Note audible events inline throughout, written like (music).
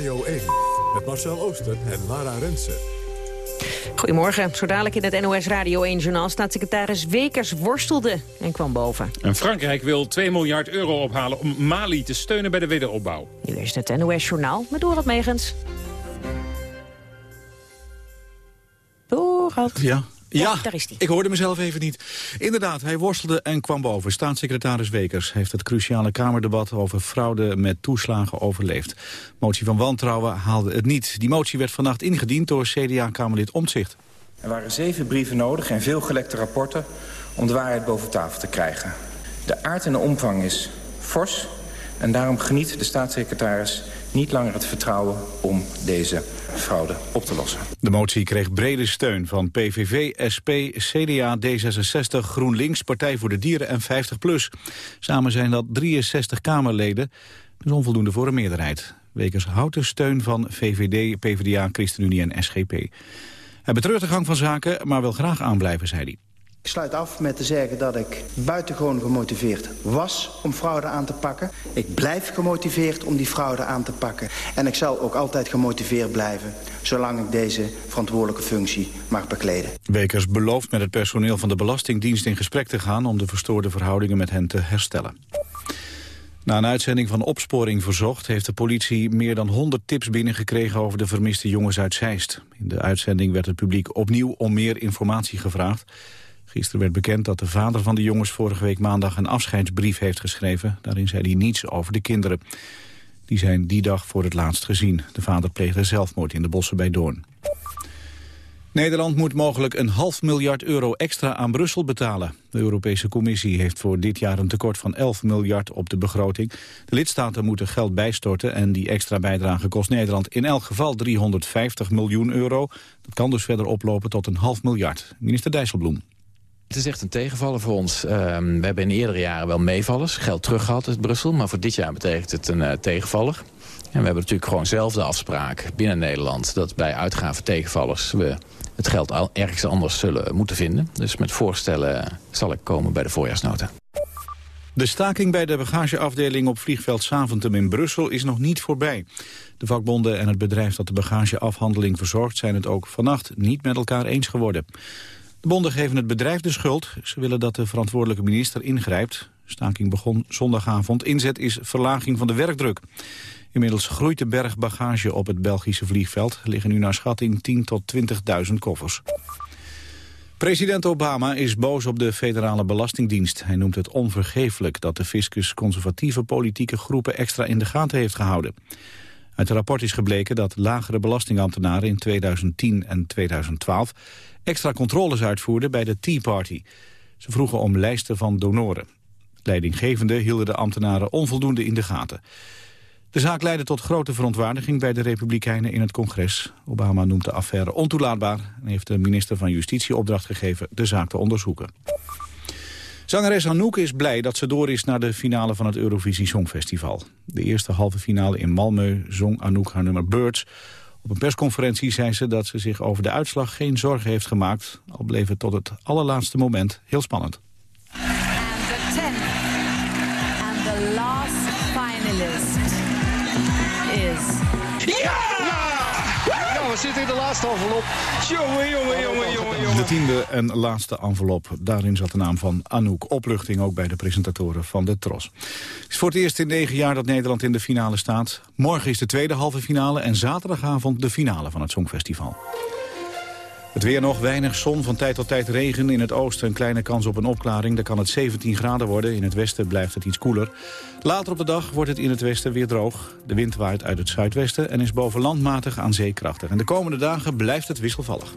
Radio 1 met Marcel Ooster en Lara Rensen. Goedemorgen. Zo dadelijk in het NOS Radio 1-journaal staatssecretaris Wekers worstelde en kwam boven. En Frankrijk wil 2 miljard euro ophalen om Mali te steunen bij de wederopbouw. Nu is het NOS-journaal met Dorot Megens. Dorot. Ja, ja, daar is hij. ik hoorde mezelf even niet. Inderdaad, hij worstelde en kwam boven. Staatssecretaris Wekers heeft het cruciale Kamerdebat over fraude met toeslagen overleefd. Motie van wantrouwen haalde het niet. Die motie werd vannacht ingediend door CDA-Kamerlid Omtzigt. Er waren zeven brieven nodig en veel gelekte rapporten om de waarheid boven tafel te krijgen. De aard en de omvang is fors en daarom geniet de staatssecretaris niet langer het vertrouwen om deze fraude op te lossen. De motie kreeg brede steun van PVV, SP, CDA, D66, GroenLinks, Partij voor de Dieren en 50PLUS. Samen zijn dat 63 Kamerleden, dus onvoldoende voor een meerderheid. Wekers houdt de steun van VVD, PvdA, ChristenUnie en SGP. Hij betreurt de gang van zaken, maar wil graag aanblijven, zei hij. Ik sluit af met te zeggen dat ik buitengewoon gemotiveerd was om fraude aan te pakken. Ik blijf gemotiveerd om die fraude aan te pakken. En ik zal ook altijd gemotiveerd blijven, zolang ik deze verantwoordelijke functie mag bekleden. Wekers belooft met het personeel van de Belastingdienst in gesprek te gaan... om de verstoorde verhoudingen met hen te herstellen. Na een uitzending van Opsporing Verzocht... heeft de politie meer dan 100 tips binnengekregen over de vermiste jongens uit Zeist. In de uitzending werd het publiek opnieuw om meer informatie gevraagd. Gisteren werd bekend dat de vader van de jongens vorige week maandag een afscheidsbrief heeft geschreven. Daarin zei hij niets over de kinderen. Die zijn die dag voor het laatst gezien. De vader pleegde zelfmoord in de bossen bij Doorn. Nederland moet mogelijk een half miljard euro extra aan Brussel betalen. De Europese Commissie heeft voor dit jaar een tekort van 11 miljard op de begroting. De lidstaten moeten geld bijstorten en die extra bijdrage kost Nederland in elk geval 350 miljoen euro. Dat kan dus verder oplopen tot een half miljard. Minister Dijsselbloem. Het is echt een tegenvaller voor ons. Uh, we hebben in eerdere jaren wel meevallers, geld teruggehad uit Brussel. Maar voor dit jaar betekent het een uh, tegenvaller. En we hebben natuurlijk gewoon zelf de afspraak binnen Nederland... dat bij uitgaven tegenvallers we het geld al ergens anders zullen moeten vinden. Dus met voorstellen zal ik komen bij de voorjaarsnota. De staking bij de bagageafdeling op vliegveld Saventem in Brussel is nog niet voorbij. De vakbonden en het bedrijf dat de bagageafhandeling verzorgt... zijn het ook vannacht niet met elkaar eens geworden. De bonden geven het bedrijf de schuld. Ze willen dat de verantwoordelijke minister ingrijpt. Staking begon zondagavond. Inzet is verlaging van de werkdruk. Inmiddels groeit de berg bagage op het Belgische vliegveld. Er liggen nu naar schatting 10 tot 20.000 koffers. President Obama is boos op de federale belastingdienst. Hij noemt het onvergeeflijk dat de fiscus conservatieve politieke groepen extra in de gaten heeft gehouden. Uit het rapport is gebleken dat lagere belastingambtenaren in 2010 en 2012 extra controles uitvoerden bij de Tea Party. Ze vroegen om lijsten van donoren. Leidinggevenden hielden de ambtenaren onvoldoende in de gaten. De zaak leidde tot grote verontwaardiging bij de Republikeinen in het congres. Obama noemt de affaire ontoelaatbaar en heeft de minister van Justitie opdracht gegeven de zaak te onderzoeken. Zangeres Anouk is blij dat ze door is naar de finale van het Eurovisie Songfestival. De eerste halve finale in Malmö zong Anouk haar nummer Birds. Op een persconferentie zei ze dat ze zich over de uitslag geen zorgen heeft gemaakt. Al bleef het tot het allerlaatste moment heel spannend. And the tenth and the last finalist is... Ja! Zitten in de laatste envelop. Jongen, jongen, jongen, jongen, jongen. De tiende en laatste envelop. Daarin zat de naam van Anouk. Opluchting ook bij de presentatoren van de Tros. Het is voor het eerst in negen jaar dat Nederland in de finale staat. Morgen is de tweede halve finale en zaterdagavond de finale van het Songfestival. Het weer nog, weinig zon, van tijd tot tijd regen. In het oosten een kleine kans op een opklaring. Dan kan het 17 graden worden. In het westen blijft het iets koeler. Later op de dag wordt het in het westen weer droog. De wind waait uit het zuidwesten en is boven landmatig aan zeekrachtig. En de komende dagen blijft het wisselvallig.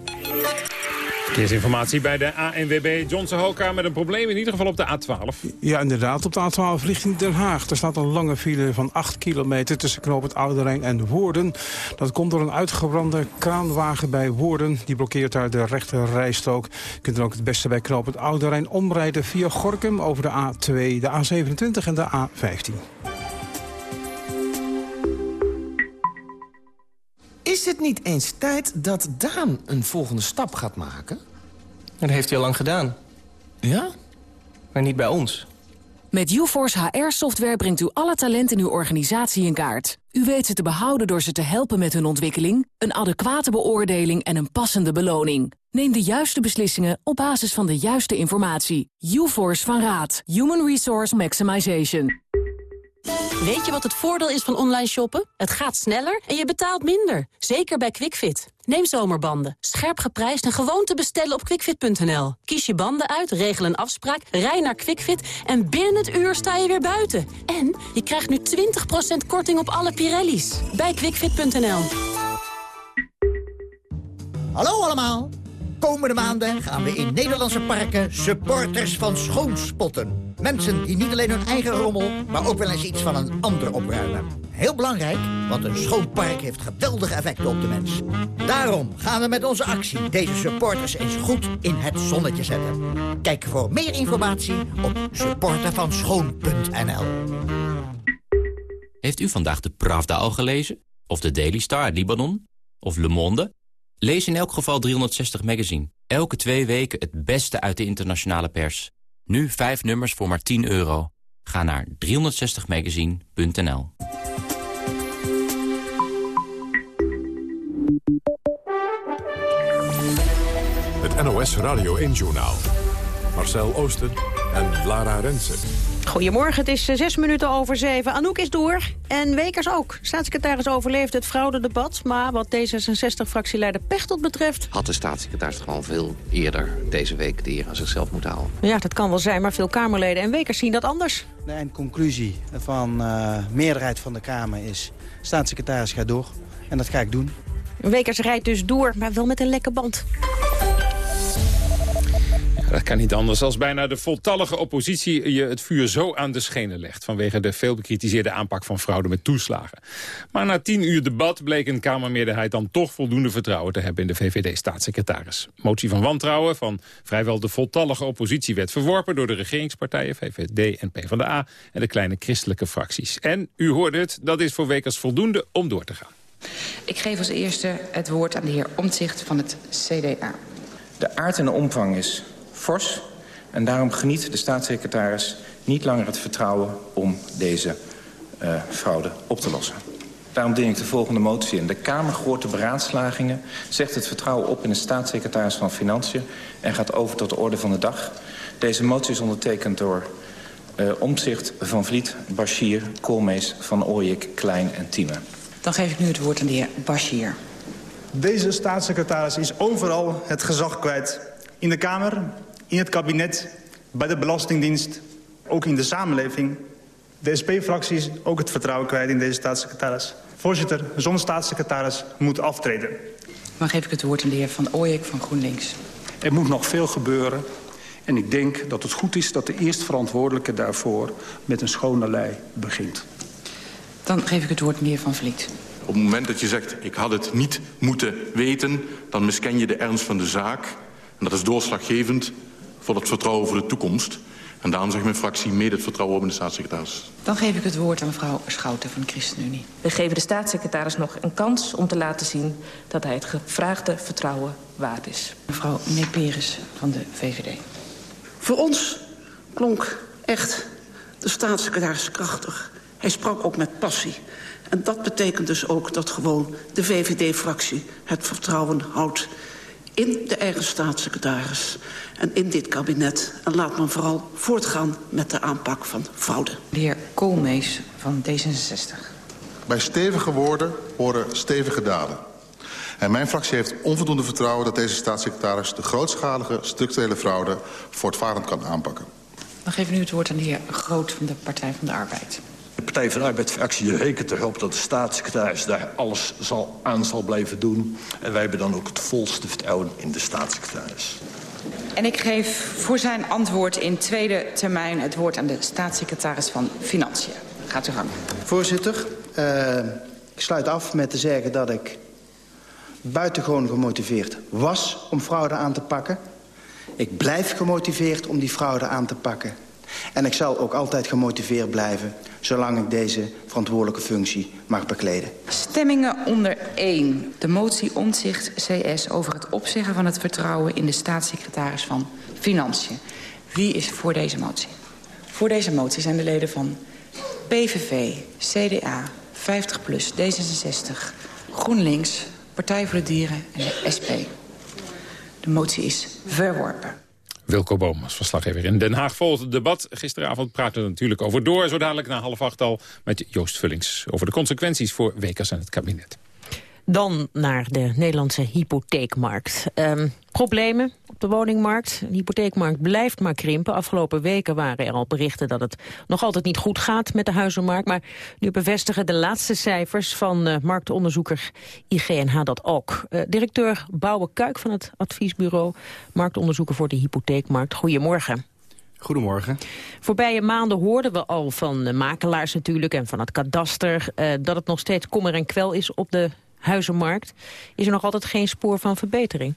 Verkeersinformatie bij de ANWB. Johnson Hoka met een probleem in ieder geval op de A12. Ja, inderdaad. Op de A12 richting Den Haag. Er staat een lange file van 8 kilometer tussen Knoop het Oude Rijn en Woerden. Dat komt door een uitgebrande kraanwagen bij Woerden. Die blokkeert daar de rechte rijstrook. Je kunt dan ook het beste bij Knoop het Oude Rijn omrijden via Gorkum over de A2, de A27 en de A15. Is het niet eens tijd dat Daan een volgende stap gaat maken? Dat heeft hij al lang gedaan. Ja? Maar niet bij ons. Met UForce HR-software brengt u alle talent in uw organisatie in kaart. U weet ze te behouden door ze te helpen met hun ontwikkeling, een adequate beoordeling en een passende beloning. Neem de juiste beslissingen op basis van de juiste informatie. UForce van Raad. Human Resource Maximization. Weet je wat het voordeel is van online shoppen? Het gaat sneller en je betaalt minder. Zeker bij QuickFit. Neem zomerbanden. Scherp geprijsd en gewoon te bestellen op quickfit.nl. Kies je banden uit, regel een afspraak, rij naar QuickFit... en binnen het uur sta je weer buiten. En je krijgt nu 20% korting op alle Pirelli's. Bij quickfit.nl. Hallo allemaal. Komende maanden gaan we in Nederlandse parken supporters van schoon spotten. Mensen die niet alleen hun eigen rommel, maar ook wel eens iets van een ander opruimen. Heel belangrijk, want een schoon park heeft geweldige effecten op de mens. Daarom gaan we met onze actie deze supporters eens goed in het zonnetje zetten. Kijk voor meer informatie op supportervanschoon.nl Heeft u vandaag de Pravda al gelezen? Of de Daily Star Libanon? Of Le Monde? Lees in elk geval 360 Magazine. Elke twee weken het beste uit de internationale pers. Nu vijf nummers voor maar 10 euro. Ga naar 360magazine.nl Het NOS Radio 1-journaal. Marcel Oosten en Lara Rensen. Goedemorgen, het is eh, zes minuten over zeven. Anouk is door en Wekers ook. Staatssecretaris overleefde het fraudedebat... maar wat D66-fractieleider Pechtold betreft... Had de staatssecretaris gewoon veel eerder deze week de eer aan zichzelf moeten houden. Ja, dat kan wel zijn, maar veel Kamerleden en Wekers zien dat anders. De eindconclusie van de uh, meerderheid van de Kamer is... staatssecretaris gaat door en dat ga ik doen. Wekers rijdt dus door, maar wel met een lekke band. Dat kan niet anders als bijna de voltallige oppositie je het vuur zo aan de schenen legt... vanwege de veel bekritiseerde aanpak van fraude met toeslagen. Maar na tien uur debat bleek een Kamermeerderheid dan toch voldoende vertrouwen te hebben in de VVD-staatssecretaris. Motie van wantrouwen van vrijwel de voltallige oppositie werd verworpen door de regeringspartijen VVD en PvdA en de kleine christelijke fracties. En, u hoorde het, dat is voor Wekers voldoende om door te gaan. Ik geef als eerste het woord aan de heer Omtzigt van het CDA. De aard en de omvang is fors. En daarom geniet de staatssecretaris niet langer het vertrouwen om deze uh, fraude op te lossen. Daarom dien ik de volgende motie in. De Kamer gehoord de beraadslagingen, zegt het vertrouwen op in de staatssecretaris van Financiën... en gaat over tot de orde van de dag. Deze motie is ondertekend door uh, Omtzigt, Van Vliet, Bashir, Koolmees, Van Ooyek, Klein en Thieme. Dan geef ik nu het woord aan de heer Bashir. Deze staatssecretaris is overal het gezag kwijt. In de Kamer, in het kabinet, bij de Belastingdienst, ook in de samenleving. De SP-fractie is ook het vertrouwen kwijt in deze staatssecretaris. Voorzitter, zo'n staatssecretaris moet aftreden. Dan geef ik het woord aan de heer Van Ooyek van GroenLinks. Er moet nog veel gebeuren. En ik denk dat het goed is dat de eerstverantwoordelijke daarvoor met een schone lei begint. Dan geef ik het woord aan de heer Van Vliet. Op het moment dat je zegt, ik had het niet moeten weten... dan misken je de ernst van de zaak. En dat is doorslaggevend voor het vertrouwen voor de toekomst. En daarom zegt mijn fractie mede het vertrouwen op in de staatssecretaris. Dan geef ik het woord aan mevrouw Schouten van de ChristenUnie. We geven de staatssecretaris nog een kans om te laten zien... dat hij het gevraagde vertrouwen waard is. Mevrouw Neperis van de VVD. Voor ons klonk echt de staatssecretaris krachtig. Hij sprak ook met passie. En dat betekent dus ook dat gewoon de VVD-fractie het vertrouwen houdt in de eigen staatssecretaris en in dit kabinet. En laat men vooral voortgaan met de aanpak van fraude. De heer Koolmees van D66. Bij stevige woorden horen stevige daden. En mijn fractie heeft onvoldoende vertrouwen dat deze staatssecretaris... de grootschalige structurele fraude voortvarend kan aanpakken. Dan geef ik nu het woord aan de heer Groot van de Partij van de Arbeid. De Partij van de Arbeid-fractie rekent erop dat de staatssecretaris daar alles zal, aan zal blijven doen. En wij hebben dan ook het volste vertrouwen in de staatssecretaris. En ik geef voor zijn antwoord in tweede termijn het woord aan de staatssecretaris van Financiën. Gaat u gang. Voorzitter, uh, ik sluit af met te zeggen dat ik buitengewoon gemotiveerd was om fraude aan te pakken. Ik blijf gemotiveerd om die fraude aan te pakken. En ik zal ook altijd gemotiveerd blijven... zolang ik deze verantwoordelijke functie mag bekleden. Stemmingen onder 1. De motie omzicht CS over het opzeggen van het vertrouwen... in de staatssecretaris van Financiën. Wie is voor deze motie? Voor deze motie zijn de leden van PVV, CDA, 50PLUS, D66, GroenLinks, Partij voor de Dieren en de SP. De motie is verworpen. Wilco Boom als verslaggever in Den Haag volgt het debat. Gisteravond praten we natuurlijk over door. Zo dadelijk na half acht al met Joost Vullings... over de consequenties voor Wekers en het kabinet. Dan naar de Nederlandse hypotheekmarkt. Um, problemen op de woningmarkt. De hypotheekmarkt blijft maar krimpen. Afgelopen weken waren er al berichten dat het nog altijd niet goed gaat met de huizenmarkt. Maar nu bevestigen de laatste cijfers van uh, marktonderzoeker IGNH dat ook. Uh, directeur Bouwe Kuik van het adviesbureau Marktonderzoeker voor de hypotheekmarkt. Goedemorgen. Goedemorgen. Voorbije maanden hoorden we al van de makelaars natuurlijk en van het kadaster... Uh, dat het nog steeds kommer en kwel is op de huizenmarkt. Is er nog altijd geen spoor van verbetering?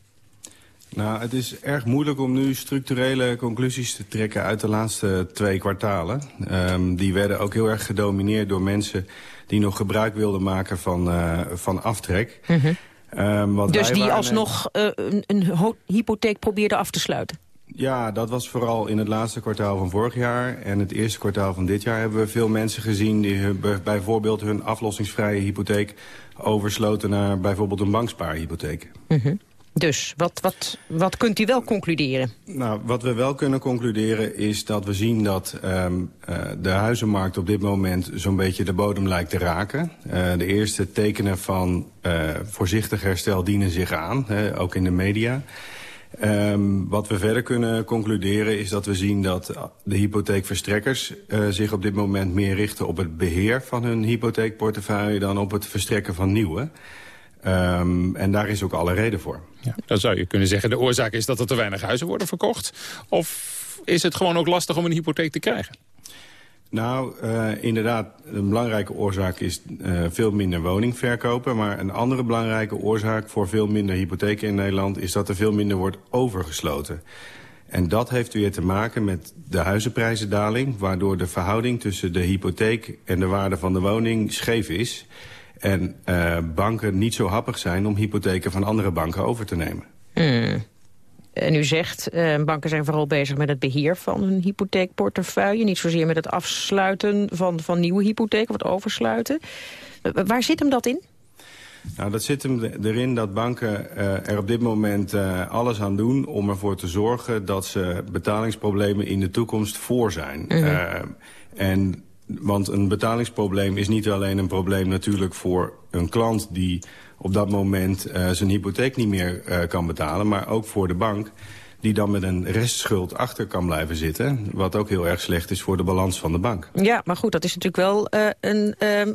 Nou, het is erg moeilijk om nu structurele conclusies te trekken uit de laatste twee kwartalen. Um, die werden ook heel erg gedomineerd door mensen die nog gebruik wilden maken van, uh, van aftrek. Mm -hmm. um, dus die alsnog uh, een, een hypotheek probeerden af te sluiten? Ja, dat was vooral in het laatste kwartaal van vorig jaar. En het eerste kwartaal van dit jaar hebben we veel mensen gezien... die bijvoorbeeld hun aflossingsvrije hypotheek oversloten naar bijvoorbeeld een bankspaarhypotheek. Mm -hmm. Dus, wat, wat, wat kunt u wel concluderen? Nou, wat we wel kunnen concluderen is dat we zien dat um, uh, de huizenmarkt op dit moment zo'n beetje de bodem lijkt te raken. Uh, de eerste tekenen van uh, voorzichtig herstel dienen zich aan, hè, ook in de media. Um, wat we verder kunnen concluderen is dat we zien dat de hypotheekverstrekkers zich op dit moment meer richten op het beheer van hun hypotheekportefeuille dan op het verstrekken van nieuwe. Um, en daar is ook alle reden voor. Ja, dan zou je kunnen zeggen de oorzaak is dat er te weinig huizen worden verkocht. Of is het gewoon ook lastig om een hypotheek te krijgen? Nou, uh, inderdaad, een belangrijke oorzaak is uh, veel minder woningverkopen. Maar een andere belangrijke oorzaak voor veel minder hypotheken in Nederland... is dat er veel minder wordt overgesloten. En dat heeft weer te maken met de huizenprijzendaling... waardoor de verhouding tussen de hypotheek en de waarde van de woning scheef is... En uh, banken niet zo happig zijn om hypotheken van andere banken over te nemen. Mm. En u zegt, uh, banken zijn vooral bezig met het beheer van hun hypotheekportefeuille. Niet zozeer met het afsluiten van, van nieuwe hypotheken of het oversluiten. Waar zit hem dat in? Nou, dat zit hem erin dat banken uh, er op dit moment uh, alles aan doen om ervoor te zorgen dat ze betalingsproblemen in de toekomst voor zijn. -hmm. uh, en want een betalingsprobleem is niet alleen een probleem natuurlijk voor een klant die op dat moment uh, zijn hypotheek niet meer uh, kan betalen, maar ook voor de bank die dan met een restschuld achter kan blijven zitten. Wat ook heel erg slecht is voor de balans van de bank. Ja, maar goed, dat is natuurlijk wel uh, een... Uh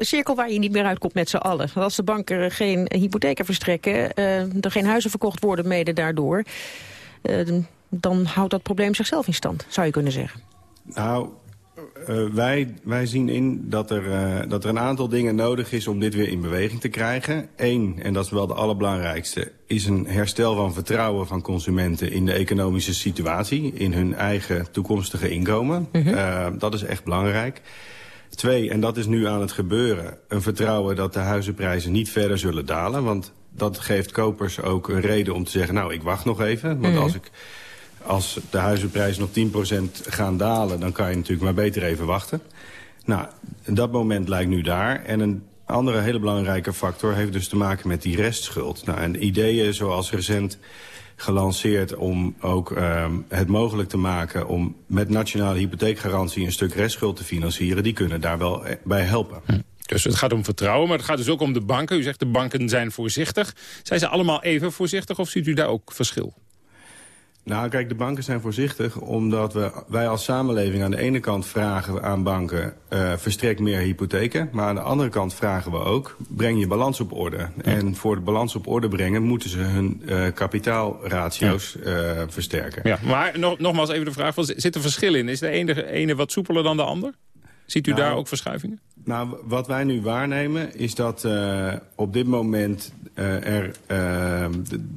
cirkel waar je niet meer uitkomt met z'n allen. Als de banken geen hypotheken verstrekken, er geen huizen verkocht worden mede daardoor... Dan houdt dat probleem zichzelf in stand, zou je kunnen zeggen. Nou, uh, wij, wij zien in dat er, uh, dat er een aantal dingen nodig is om dit weer in beweging te krijgen. Eén, en dat is wel de allerbelangrijkste, is een herstel van vertrouwen van consumenten in de economische situatie, in hun eigen toekomstige inkomen. -hmm. uh, dat is echt belangrijk. Twee, en dat is nu aan het gebeuren, een vertrouwen dat de huizenprijzen niet verder zullen dalen. Want dat geeft kopers ook een reden om te zeggen, nou ik wacht nog even. Want -hmm. als ik als de huizenprijzen nog 10% gaan dalen... dan kan je natuurlijk maar beter even wachten. Nou, dat moment lijkt nu daar. En een andere hele belangrijke factor heeft dus te maken met die restschuld. Nou, en ideeën zoals recent gelanceerd om ook um, het mogelijk te maken... om met nationale hypotheekgarantie een stuk restschuld te financieren... die kunnen daar wel bij helpen. Hm. Dus het gaat om vertrouwen, maar het gaat dus ook om de banken. U zegt de banken zijn voorzichtig. Zijn ze allemaal even voorzichtig of ziet u daar ook verschil? Nou, kijk, de banken zijn voorzichtig omdat we, wij als samenleving aan de ene kant vragen aan banken... Uh, verstrek meer hypotheken, maar aan de andere kant vragen we ook... breng je balans op orde. Ja. En voor de balans op orde brengen moeten ze hun uh, kapitaalratio's ja. uh, versterken. Ja, maar nog, nogmaals even de vraag, zit er verschil in? Is de ene, ene wat soepeler dan de ander? Ziet u nou, daar ook verschuivingen? Nou, wat wij nu waarnemen is dat uh, op dit moment uh, er, uh,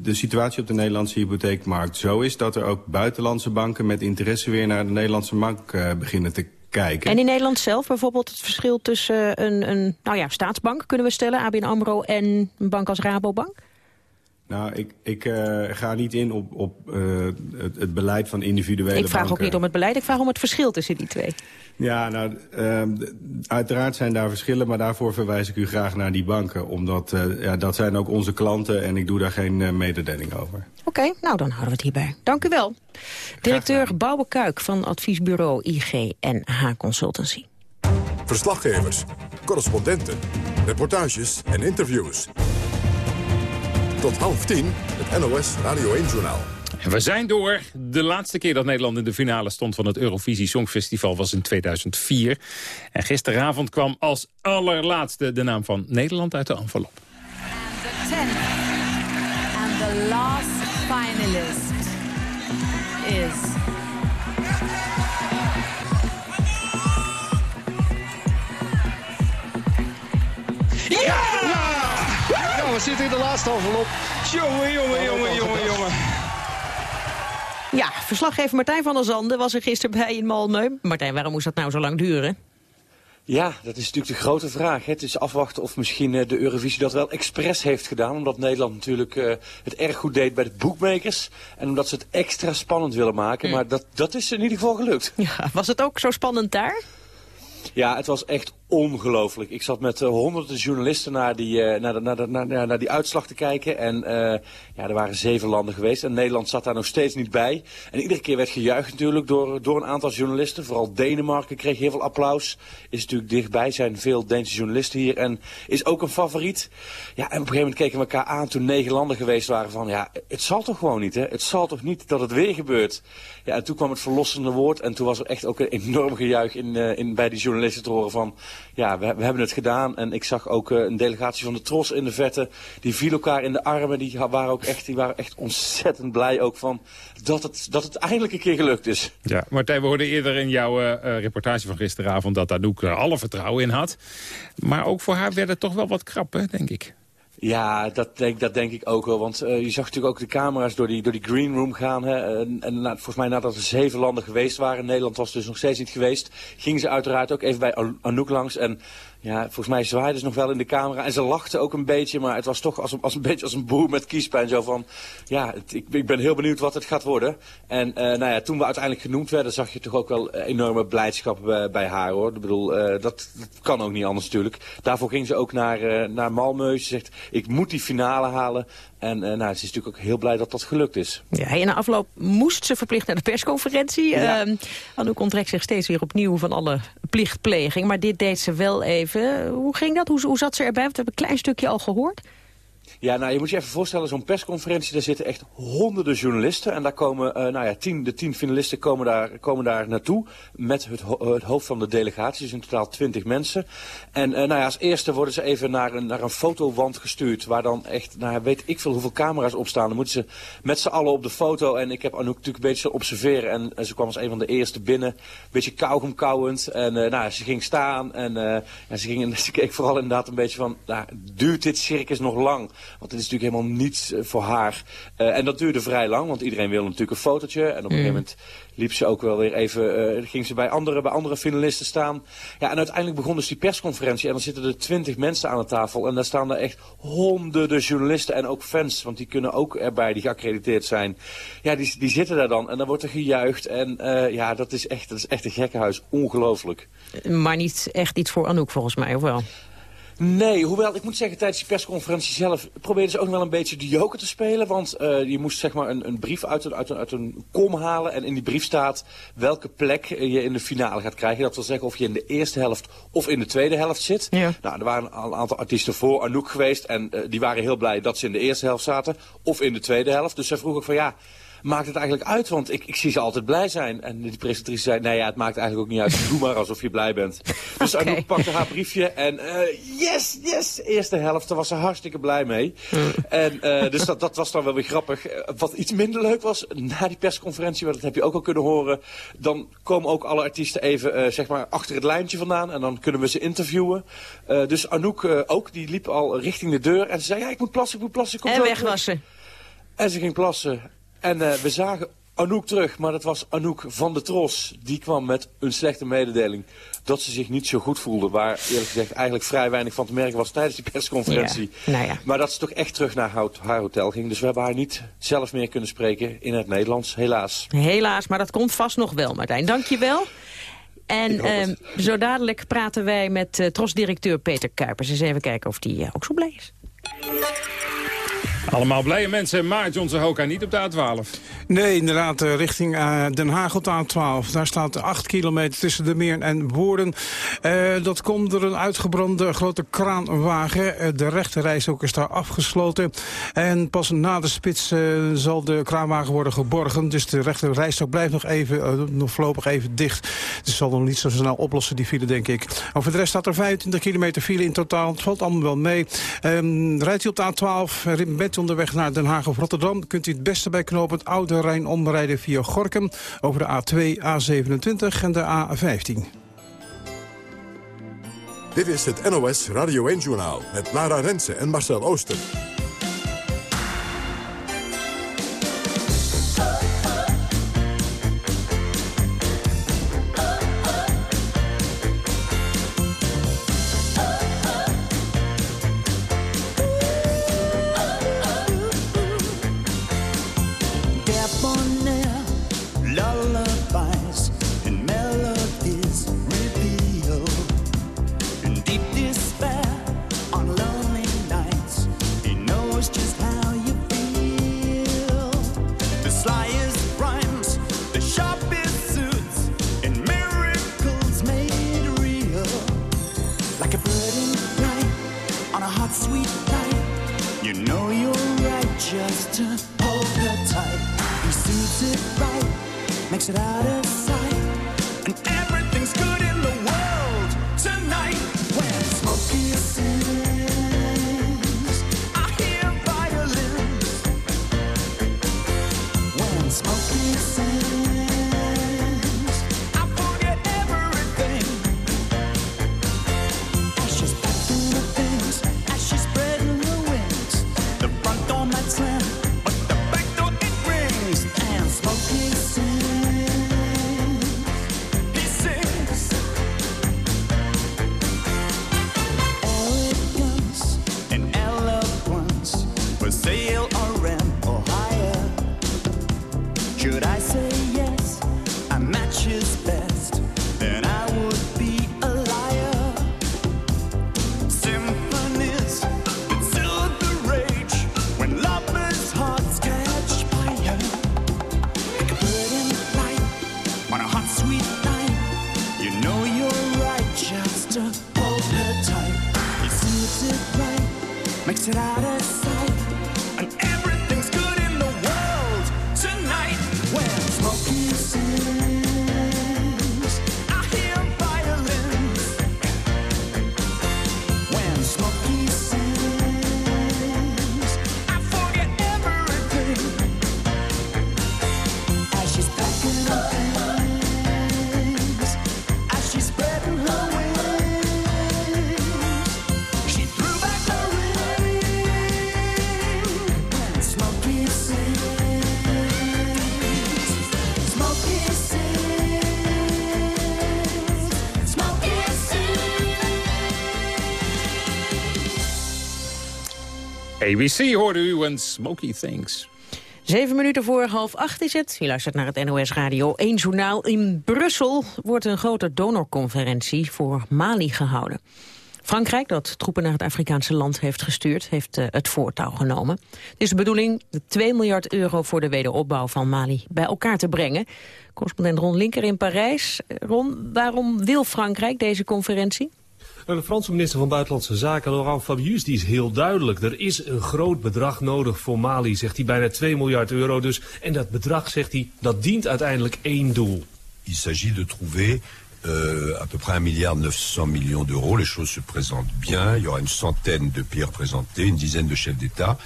de, situatie op de Nederlandse hypotheekmarkt zo is... dat er ook buitenlandse banken met interesse weer naar de Nederlandse markt beginnen te kijken. En in Nederland zelf bijvoorbeeld het verschil tussen een, een nou ja, staatsbank, kunnen we stellen... ABN AMRO en een bank als Rabobank? Nou, ik, ik uh, ga niet in op, op uh, het, het, beleid van individuele Ik vraag banken. ook niet om het beleid, ik vraag om het verschil tussen die twee. Ja, nou, uh, uiteraard zijn daar verschillen, maar daarvoor verwijs ik u graag naar die banken. Omdat ja, dat zijn ook onze klanten en ik doe daar geen mededeling over. Oké, okay, nou dan houden we het hierbij. Dank u wel. Directeur Bouwe Kuik van adviesbureau IGNH Consultancy. Verslaggevers, correspondenten, reportages en interviews. Tot half tien, het NOS Radio 1-journaal. We zijn door. De laatste keer dat Nederland in de finale stond van het Eurovisie Songfestival was in 2004. En gisteravond kwam als allerlaatste de naam van Nederland uit de envelop. And the tenth and the last finalist is... We zitten in de laatste envelop. Jongen, jongen, jongen, jongen, jongen. Ja, verslaggever Martijn van der Zanden was er gisteren bij in Malmö. Martijn, waarom moest dat nou zo lang duren? Ja, dat is natuurlijk de grote vraag. Het is afwachten of misschien de Eurovisie dat wel expres heeft gedaan. Omdat Nederland natuurlijk uh, het erg goed deed bij de boekmakers. En omdat ze het extra spannend willen maken. Mm. Maar dat, dat is in ieder geval gelukt. Ja, was het ook zo spannend daar? Ja, het was echt ongelooflijk. Ik zat met uh, honderden journalisten naar die, uh, naar, de, naar, de, naar, naar, die uitslag te kijken. En uh, ja, er waren zeven landen geweest. En Nederland zat daar nog steeds niet bij. En iedere keer werd gejuicht natuurlijk door, door een aantal journalisten. Vooral Denemarken kreeg heel veel applaus. Is natuurlijk dichtbij, zijn veel Deense journalisten hier. En is ook een favoriet. Ja, en op een gegeven moment keken we elkaar aan toen negen landen geweest waren. Van ja, het zal toch gewoon niet hè. Het zal toch niet dat het weer gebeurt. Ja, en toen kwam het verlossende woord. En toen was er echt ook een enorm gejuich in, in, bij die journalisten te horen van ja, we, we, hebben het gedaan. En ik zag ook uh, een delegatie van de Tros in de vette. Die viel elkaar in de armen. Die waren ook echt, die waren echt ontzettend blij ook van dat het, dat het eindelijk een keer gelukt is. Ja, Martijn, we hoorden eerder in jouw uh, reportage van gisteravond dat Anouk alle vertrouwen in had. Maar ook voor haar werd het toch wel wat krap, hè, denk ik. Ja, dat denk, dat denk ik ook wel. Want uh, je zag natuurlijk ook de camera's door die, door die green room gaan. Hè. En, en na, volgens mij nadat er zeven landen geweest waren, Nederland was dus nog steeds niet geweest, gingen ze uiteraard ook even bij Anouk langs. En ja, volgens mij zwaaide ze nog wel in de camera. En ze lachte ook een beetje, maar het was toch als een, als een (laughs) beetje als een boer met kiespijn. Zo van, ja, het, ik, ik ben heel benieuwd wat het gaat worden. En uh, nou ja, toen we uiteindelijk genoemd werden, zag je toch ook wel enorme blijdschap bij, bij haar hoor. Ik bedoel, uh, dat, dat, kan ook niet anders natuurlijk. Daarvoor ging ze ook naar, uh, naar Malmö. Ze zegt, ik moet die finale halen. En nou, ze is natuurlijk ook heel blij dat dat gelukt is. Ja, in de afloop moest ze verplicht naar de persconferentie. Ja. Anouk onttrekt zich steeds weer opnieuw van alle plichtpleging. Maar dit deed ze wel even. Hoe ging dat? Hoe, hoe zat ze erbij? We hebben een klein stukje al gehoord. Ja, nou, je moet je even voorstellen, zo'n persconferentie, daar zitten echt honderden journalisten. En daar komen, uh, nou ja, tien, de tien finalisten komen daar, komen daar naartoe met het, het hoofd van de delegatie. Dus in totaal twintig mensen. En uh, nou ja, als eerste worden ze even naar een, naar een fotowand gestuurd. Waar dan echt, nou weet ik veel hoeveel camera's op staan. Dan moeten ze met z'n allen op de foto. En ik heb Anouk natuurlijk een beetje observeren. En ze kwam als een van de eerste binnen. Een beetje kauwgom kauwend. En uh, nou, ze ging staan. En ja, ze, ging, (laughs) ze keek vooral inderdaad een beetje van, nou, duurt dit circus nog lang? Want het is natuurlijk helemaal niets voor haar. Uh, en dat duurde vrij lang, want iedereen wilde natuurlijk een fotootje. En op een gegeven moment liep ze ook wel weer even, uh, ging ze bij andere, bij andere finalisten staan. Ja, en uiteindelijk begon dus die persconferentie. En dan zitten er twintig mensen aan de tafel. En daar staan er echt honderden journalisten en ook fans. Want die kunnen ook erbij, die geaccrediteerd zijn. Ja, die, die zitten daar dan. En dan wordt er gejuicht. En uh, ja, dat is echt, dat is echt een gekkenhuis. Ongelooflijk. Maar niet echt iets voor Anouk volgens mij, of wel? Nee, hoewel ik moet zeggen, tijdens die persconferentie zelf probeerden ze ook wel een beetje de joker te spelen. Want uh, je moest zeg maar een, een brief uit een, uit, een, uit een kom halen en in die brief staat welke plek je in de finale gaat krijgen. Dat wil zeggen of je in de eerste helft of in de tweede helft zit. Ja. Nou, er waren een aantal artiesten voor Anouk geweest en uh, die waren heel blij dat ze in de eerste helft zaten of in de tweede helft. Dus zij vroeg ook van ja... Maakt het eigenlijk uit, want ik, ik zie ze altijd blij zijn. En die presentatrice zei, nee ja, het maakt eigenlijk ook niet uit. Doe maar alsof je blij bent. (laughs) Dus okay. Anouk pakte haar briefje en uh, yes, yes, eerste helft. Daar was ze hartstikke blij mee. Mm. En uh, (laughs) dus dat, dat was dan wel weer grappig. Wat iets minder leuk was, na die persconferentie, maar dat heb je ook al kunnen horen. Dan komen ook alle artiesten even, uh, zeg maar, achter het lijntje vandaan. En dan kunnen we ze interviewen. Dus Anouk ook, die liep al richting de deur. En ze zei, ja, ik moet plassen, ik moet plassen. en weg was ze. En ze ging plassen. En uh, we zagen Anouk terug, maar dat was Anouk van de Tros. Die kwam met een slechte mededeling dat ze zich niet zo goed voelde. Waar eerlijk gezegd eigenlijk vrij weinig van te merken was tijdens die persconferentie. Ja, nou ja. Maar dat ze toch echt terug naar haar hotel ging. Dus we hebben haar niet zelf meer kunnen spreken in het Nederlands, helaas. Helaas, maar dat komt vast nog wel, Martijn. Dank je wel. En eh, zo dadelijk praten wij met uh, Tros-directeur Peter Kuipers. Eens even kijken of die uh, ook zo blij is. Allemaal blije mensen, maar Johnson Hoka niet op de A12. Nee, inderdaad, eh, richting uh, Den Haag op de A12. Daar staat 8 kilometer tussen de Meer en Woerden. Uh, dat komt door een uitgebrande grote kraanwagen. De rechterrijstok is daar afgesloten. En pas na de spits zal de kraanwagen worden geborgen. Dus de rechterrijstok blijft nog even, nog voorlopig even dicht. Dus zal nog niet zo snel oplossen, die file, denk ik. Over de rest staat er 25 kilometer file in totaal. Het valt allemaal wel mee. Um, rijdt u op de A12, bent u onderweg naar Den Haag of Rotterdam... kunt u het beste bij knooppunt Oude Rijn omrijden via Gorkum... over de A2, A27 en de A15. Dit is het NOS Radio 1-journaal met Lara Rensen en Marcel Ooster. ABC hoorde u en Smoky Things. Zeven minuten voor half acht is het. Je luistert naar het NOS Radio 1 Journaal. In Brussel wordt een grote donorconferentie voor Mali gehouden. Frankrijk, dat troepen naar het Afrikaanse land heeft gestuurd, heeft uh, het voortouw genomen. Het is de bedoeling de 2 miljard euro voor de wederopbouw van Mali bij elkaar te brengen. Correspondent Ron Linker in Parijs. Ron, waarom wil Frankrijk deze conferentie? De Franse minister van Buitenlandse Zaken, Laurent Fabius, die is heel duidelijk. Er is een groot bedrag nodig voor Mali, zegt hij, bijna 2 miljard euro dus. En dat bedrag, zegt hij, dat dient uiteindelijk één doel. Il s'agit de trouver euh, à peu près 1 milliard 900 millions d'euros. Les choses se présentent bien. Il y aura une centaine de pays représentés, une dizaine de chefs d'État.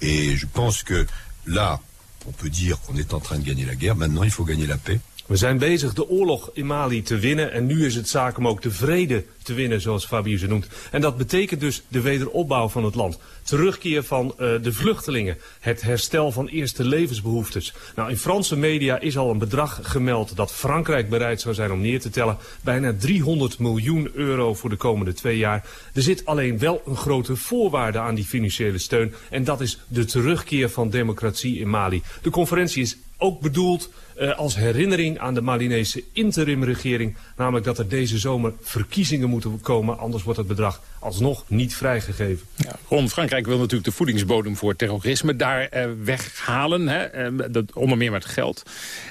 Et je pense que là, on peut dire qu'on est en train de gagner la guerre. Maintenant, il faut gagner la paix. We zijn bezig de oorlog in Mali te winnen en nu is het zaak om ook de vrede te winnen, zoals Fabius het noemt. En dat betekent dus de wederopbouw van het land. Terugkeer van uh, de vluchtelingen. Het herstel van eerste levensbehoeftes. Nou, in Franse media is al een bedrag gemeld dat Frankrijk bereid zou zijn om neer te tellen. Bijna 300 miljoen euro voor de komende twee jaar. Er zit alleen wel een grote voorwaarde aan die financiële steun. En dat is de terugkeer van democratie in Mali. De conferentie is ook bedoeld uh, als herinnering aan de Malinese interimregering. Namelijk dat er deze zomer verkiezingen moeten komen. Anders wordt het bedrag alsnog niet vrijgegeven. Ja, Ron, Frankrijk wil natuurlijk de voedingsbodem voor terrorisme daar uh, weghalen. Hè? Uh, dat, onder meer met geld.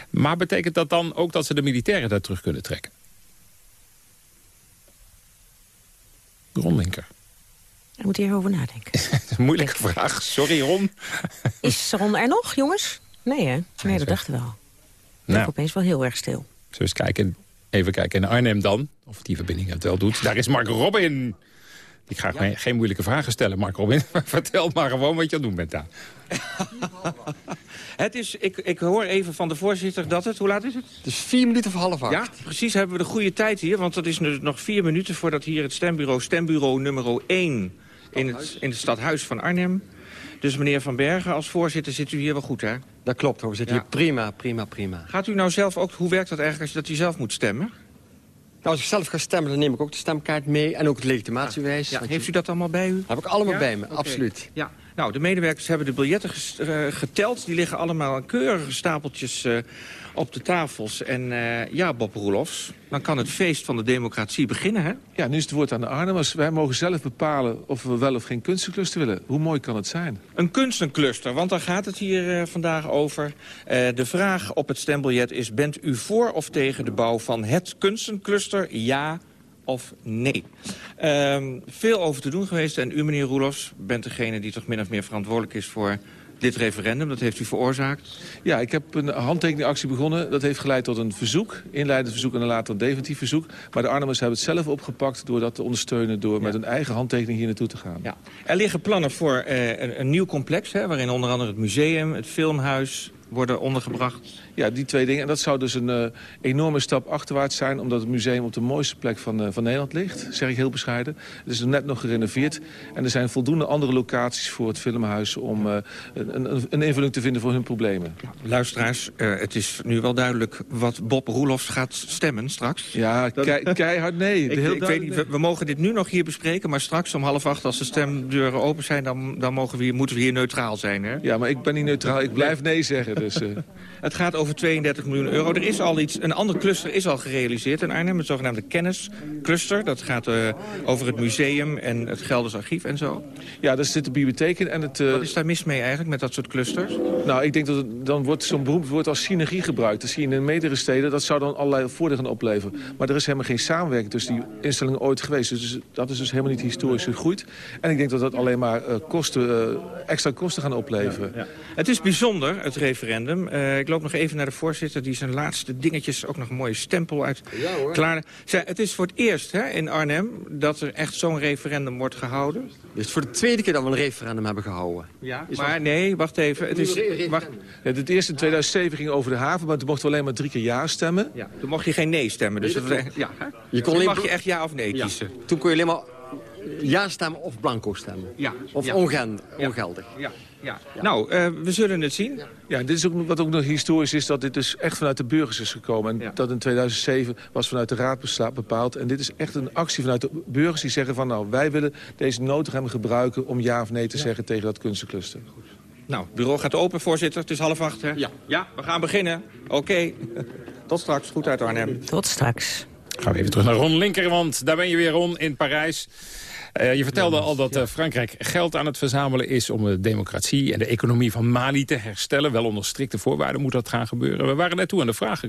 Maar betekent dat dan ook dat ze de militairen daar terug kunnen trekken? Ron Linker. Daar moet hierover nadenken. (laughs) Moeilijke vraag. Sorry, Ron. Is Ron er nog, jongens? Nee, hè? Nee, dat dachten we wel. Nou. opeens wel heel erg stil. Zullen eens kijken, even kijken in Arnhem dan. Of die verbinding het wel doet. Daar is Mark Robin. Ik ga ja. geen moeilijke vragen stellen, Mark Robin. (laughs) Vertel maar gewoon wat je aan het doen bent daar. het is, ik, ik hoor even van de voorzitter dat het... Hoe laat is het? Het is vier minuten voor half acht. Ja, precies hebben we de goede tijd hier. Want het is nu nog vier minuten voordat hier het stembureau... stembureau nummer 1 in het, in het stadhuis van Arnhem... Dus meneer Van Bergen, als voorzitter zit u hier wel goed, hè? Dat klopt, hoor. We zitten ja. hier prima, prima, prima. Gaat u nou zelf ook... Hoe werkt dat eigenlijk als je, dat u zelf moet stemmen? Nou, als ik zelf ga stemmen, dan neem ik ook de stemkaart mee... en ook het legitimatiewijs. Ja. Heeft u dat allemaal bij u? Heb ik allemaal bij me, okay. absoluut. Ja. Nou, de medewerkers hebben de biljetten geteld. Die liggen allemaal keurige stapeltjes uh, op de tafels. En uh, ja, Bob Roelofs, dan kan het feest van de democratie beginnen, hè? Ja, nu is het woord aan de Arnhemmers. Wij mogen zelf bepalen of we wel of geen kunstencluster willen. Hoe mooi kan het zijn? Een kunstencluster, want daar gaat het hier uh, vandaag over. De vraag op het stembiljet is... bent u voor of tegen de bouw van het kunstencluster? Ja of nee. Um, veel over te doen geweest. En u, meneer Roelofs, bent degene die toch min of meer verantwoordelijk is voor dit referendum. Dat heeft u veroorzaakt? Ja, ik heb een handtekeningactie begonnen. Dat heeft geleid tot een verzoek, inleidend verzoek en later een definitief verzoek. Maar de Arnhemmers hebben het zelf opgepakt door dat te ondersteunen... door ja. met een eigen handtekening hier naartoe te gaan. Ja. Er liggen plannen voor uh, een, een, nieuw complex... Hè, waarin onder andere het museum, het filmhuis worden ondergebracht. Ja, die twee dingen. En dat zou dus een uh, enorme stap achterwaarts zijn... omdat het museum op de mooiste plek van, uh, van Nederland ligt. Zeg ik heel bescheiden. Het is net nog gerenoveerd. En er zijn voldoende andere locaties voor het filmhuis... om uh, een, een, een, invulling te vinden voor hun problemen. Luisteraars, het is nu wel duidelijk wat Bob Roelofs gaat stemmen straks. Ja, kei, keihard nee. ik, heel ik weet niet, we, we, mogen dit nu nog hier bespreken... maar straks om half acht, als de stemdeuren open zijn... dan, dan mogen we hier, moeten we hier neutraal zijn. Hè? Ja, maar ik ben niet neutraal. Ik blijf nee zeggen. Dus, uh... Het gaat over 32 miljoen euro. Er is al iets, een ander cluster is al gerealiseerd in Arnhem. Het zogenaamde kenniscluster. Dat gaat uh, over het museum en het Gelders Archief en zo. Ja, daar zit de bibliotheek in. En het, uh... Wat is daar mis mee eigenlijk met dat soort clusters? Nou, ik denk dat het, dan wordt zo'n beroemd woord als synergie gebruikt. Dat zie je in meerdere steden. Dat zou dan allerlei voordelen gaan opleveren. Maar er is helemaal geen samenwerking tussen die instellingen ooit geweest. Dus dat is dus helemaal niet historisch gegroeid. En ik denk dat dat alleen maar kosten, extra kosten gaan opleveren. Ja, ja. Het is bijzonder, het referendum. Ik loop nog even naar de voorzitter die zijn laatste dingetjes... ook nog een mooie stempel uit ja, hoor. klaar. Zij, het is voor het eerst hè, in Arnhem dat er echt zo'n referendum wordt gehouden. Het is voor de tweede keer dat we een referendum hebben gehouden. Ja, is maar wat... nee, wacht even. Het, is, wacht. Ja, het eerste in 2007 ging over de haven, maar toen mochten we alleen maar drie keer ja stemmen. Ja, toen mocht je geen nee stemmen. Dus nee, dat, ja, je kon alleen... mag je echt ja of nee ja. kiezen. Toen kon je alleen maar ja stemmen of blanco stemmen. Ja. Of ja. ongeldig. ongeldig. Ja. Ja. ja. Nou, uh, we zullen het zien. Ja, ja dit is ook, wat ook nog historisch is, dat dit dus echt vanuit de burgers is gekomen. En ja. dat in 2007 was vanuit de raad bepaald. En dit is echt een actie vanuit de burgers die zeggen van... nou, wij willen deze noodrem gebruiken om ja of nee te zeggen tegen dat kunstencluster. Goed. Nou, het bureau gaat open, voorzitter. Het is half acht, hè? Ja. Ja, we gaan beginnen. Oké. Okay. (laughs) Tot straks. Goed uit Arnhem. Tot straks. Gaan we even terug naar Ron Linker, want daar ben je weer, Ron, in Parijs. Uh, je vertelde ja, al dat uh, Frankrijk geld aan het verzamelen is... om de democratie en de economie van Mali te herstellen. Wel onder strikte voorwaarden moet dat gaan gebeuren. We waren net toe aan de vraag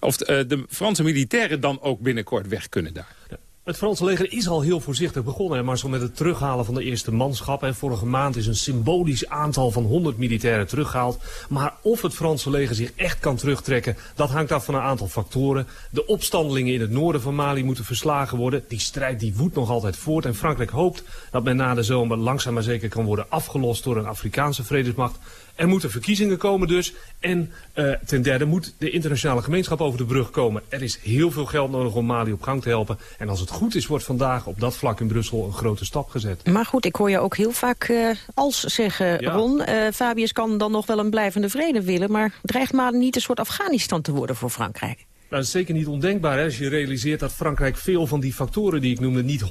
of uh, de Franse militairen dan ook binnenkort weg kunnen daar. Ja. Het Franse leger is al heel voorzichtig begonnen, maar met het terughalen van de eerste manschap. En vorige maand is een symbolisch aantal van 100 militairen teruggehaald. Maar of het Franse leger zich echt kan terugtrekken, dat hangt af van een aantal factoren. De opstandelingen in het noorden van Mali moeten verslagen worden. Die strijd die woedt nog altijd voort. En Frankrijk hoopt dat men na de zomer langzaam maar zeker kan worden afgelost door een Afrikaanse vredesmacht. Er moeten verkiezingen komen dus. En uh, ten derde moet de internationale gemeenschap over de brug komen. Er is heel veel geld nodig om Mali op gang te helpen. En als het goed is, wordt vandaag op dat vlak in Brussel een grote stap gezet. Maar goed, ik hoor je ook heel vaak uh, als zeggen, ja. Ron. Uh, Fabius kan dan nog wel een blijvende vrede willen. Maar dreigt Mali niet een soort Afghanistan te worden voor Frankrijk? Nou, dat is zeker niet ondenkbaar hè, als je realiseert dat Frankrijk veel van die factoren die ik noemde niet 100%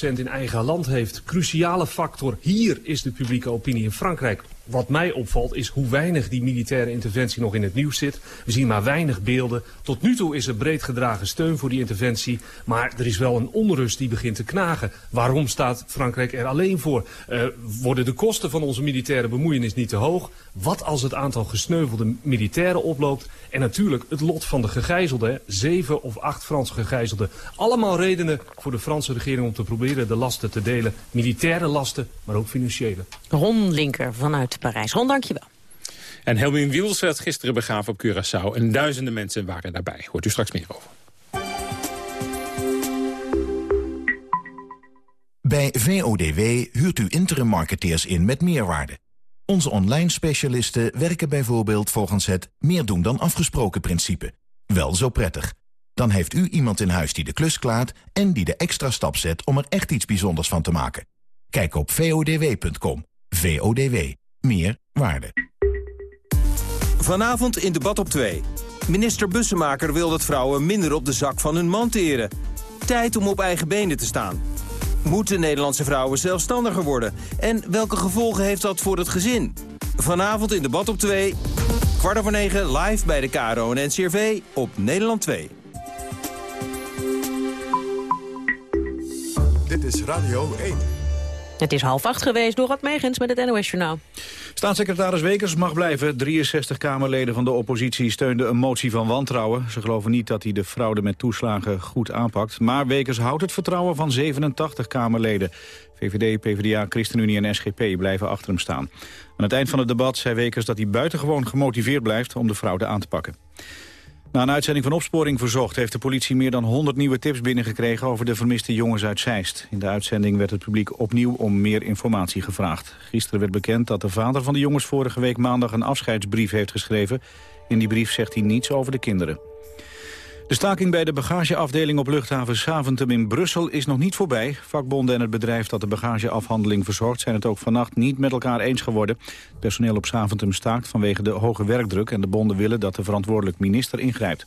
in eigen land heeft. Cruciale factor hier is de publieke opinie in Frankrijk wat mij opvalt is hoe weinig die militaire interventie nog in het nieuws zit. We zien maar weinig beelden. Tot nu toe is er breed gedragen steun voor die interventie. Maar er is wel een onrust die begint te knagen. Waarom staat Frankrijk er alleen voor? Uh, worden de kosten van onze militaire bemoeienis niet te hoog? Wat als het aantal gesneuvelde militairen oploopt? En natuurlijk het lot van de gegijzelden. Zeven of acht Franse gegijzelden. Allemaal redenen voor de Franse regering om te proberen de lasten te delen. Militaire lasten, maar ook financiële. Ron Linker vanuit Parijs. Ron, dankjewel. En Helmin Wiels werd gisteren begraven op Curaçao. En duizenden mensen waren daarbij. Hoort u straks meer over. Bij VODW huurt u interim marketeers in met meerwaarde. Onze online specialisten werken bijvoorbeeld volgens het meer doen dan afgesproken principe. Wel zo prettig. Dan heeft u iemand in huis die de klus klaart en die de extra stap zet om er echt iets bijzonders van te maken. Kijk op vodw.com. VODW. Meer waarde. Vanavond in debat op 2. Minister Bussemaker wil dat vrouwen minder op de zak van hun man teren. Tijd om op eigen benen te staan. Moeten Nederlandse vrouwen zelfstandiger worden? En welke gevolgen heeft dat voor het gezin? Vanavond in debat op 2. Kwart over 9 live bij de KRO en NCRV op Nederland 2. Dit is Radio 1. Het is half acht geweest door Rad Megens met het NOS-journaal. Staatssecretaris Wekers mag blijven. 63 Kamerleden van de oppositie steunden een motie van wantrouwen. Ze geloven niet dat hij de fraude met toeslagen goed aanpakt. Maar Wekers houdt het vertrouwen van 87 Kamerleden. VVD, PvdA, ChristenUnie en SGP blijven achter hem staan. Aan het eind van het debat zei Wekers dat hij buitengewoon gemotiveerd blijft om de fraude aan te pakken. Na een uitzending van Opsporing Verzocht heeft de politie meer dan 100 nieuwe tips binnengekregen over de vermiste jongens uit Zeist. In de uitzending werd het publiek opnieuw om meer informatie gevraagd. Gisteren werd bekend dat de vader van de jongens vorige week maandag een afscheidsbrief heeft geschreven. In die brief zegt hij niets over de kinderen. De staking bij de bagageafdeling op luchthaven Saventem in Brussel is nog niet voorbij. Vakbonden en het bedrijf dat de bagageafhandeling verzorgt... zijn het ook vannacht niet met elkaar eens geworden. Het personeel op Saventem staakt vanwege de hoge werkdruk... en de bonden willen dat de verantwoordelijk minister ingrijpt.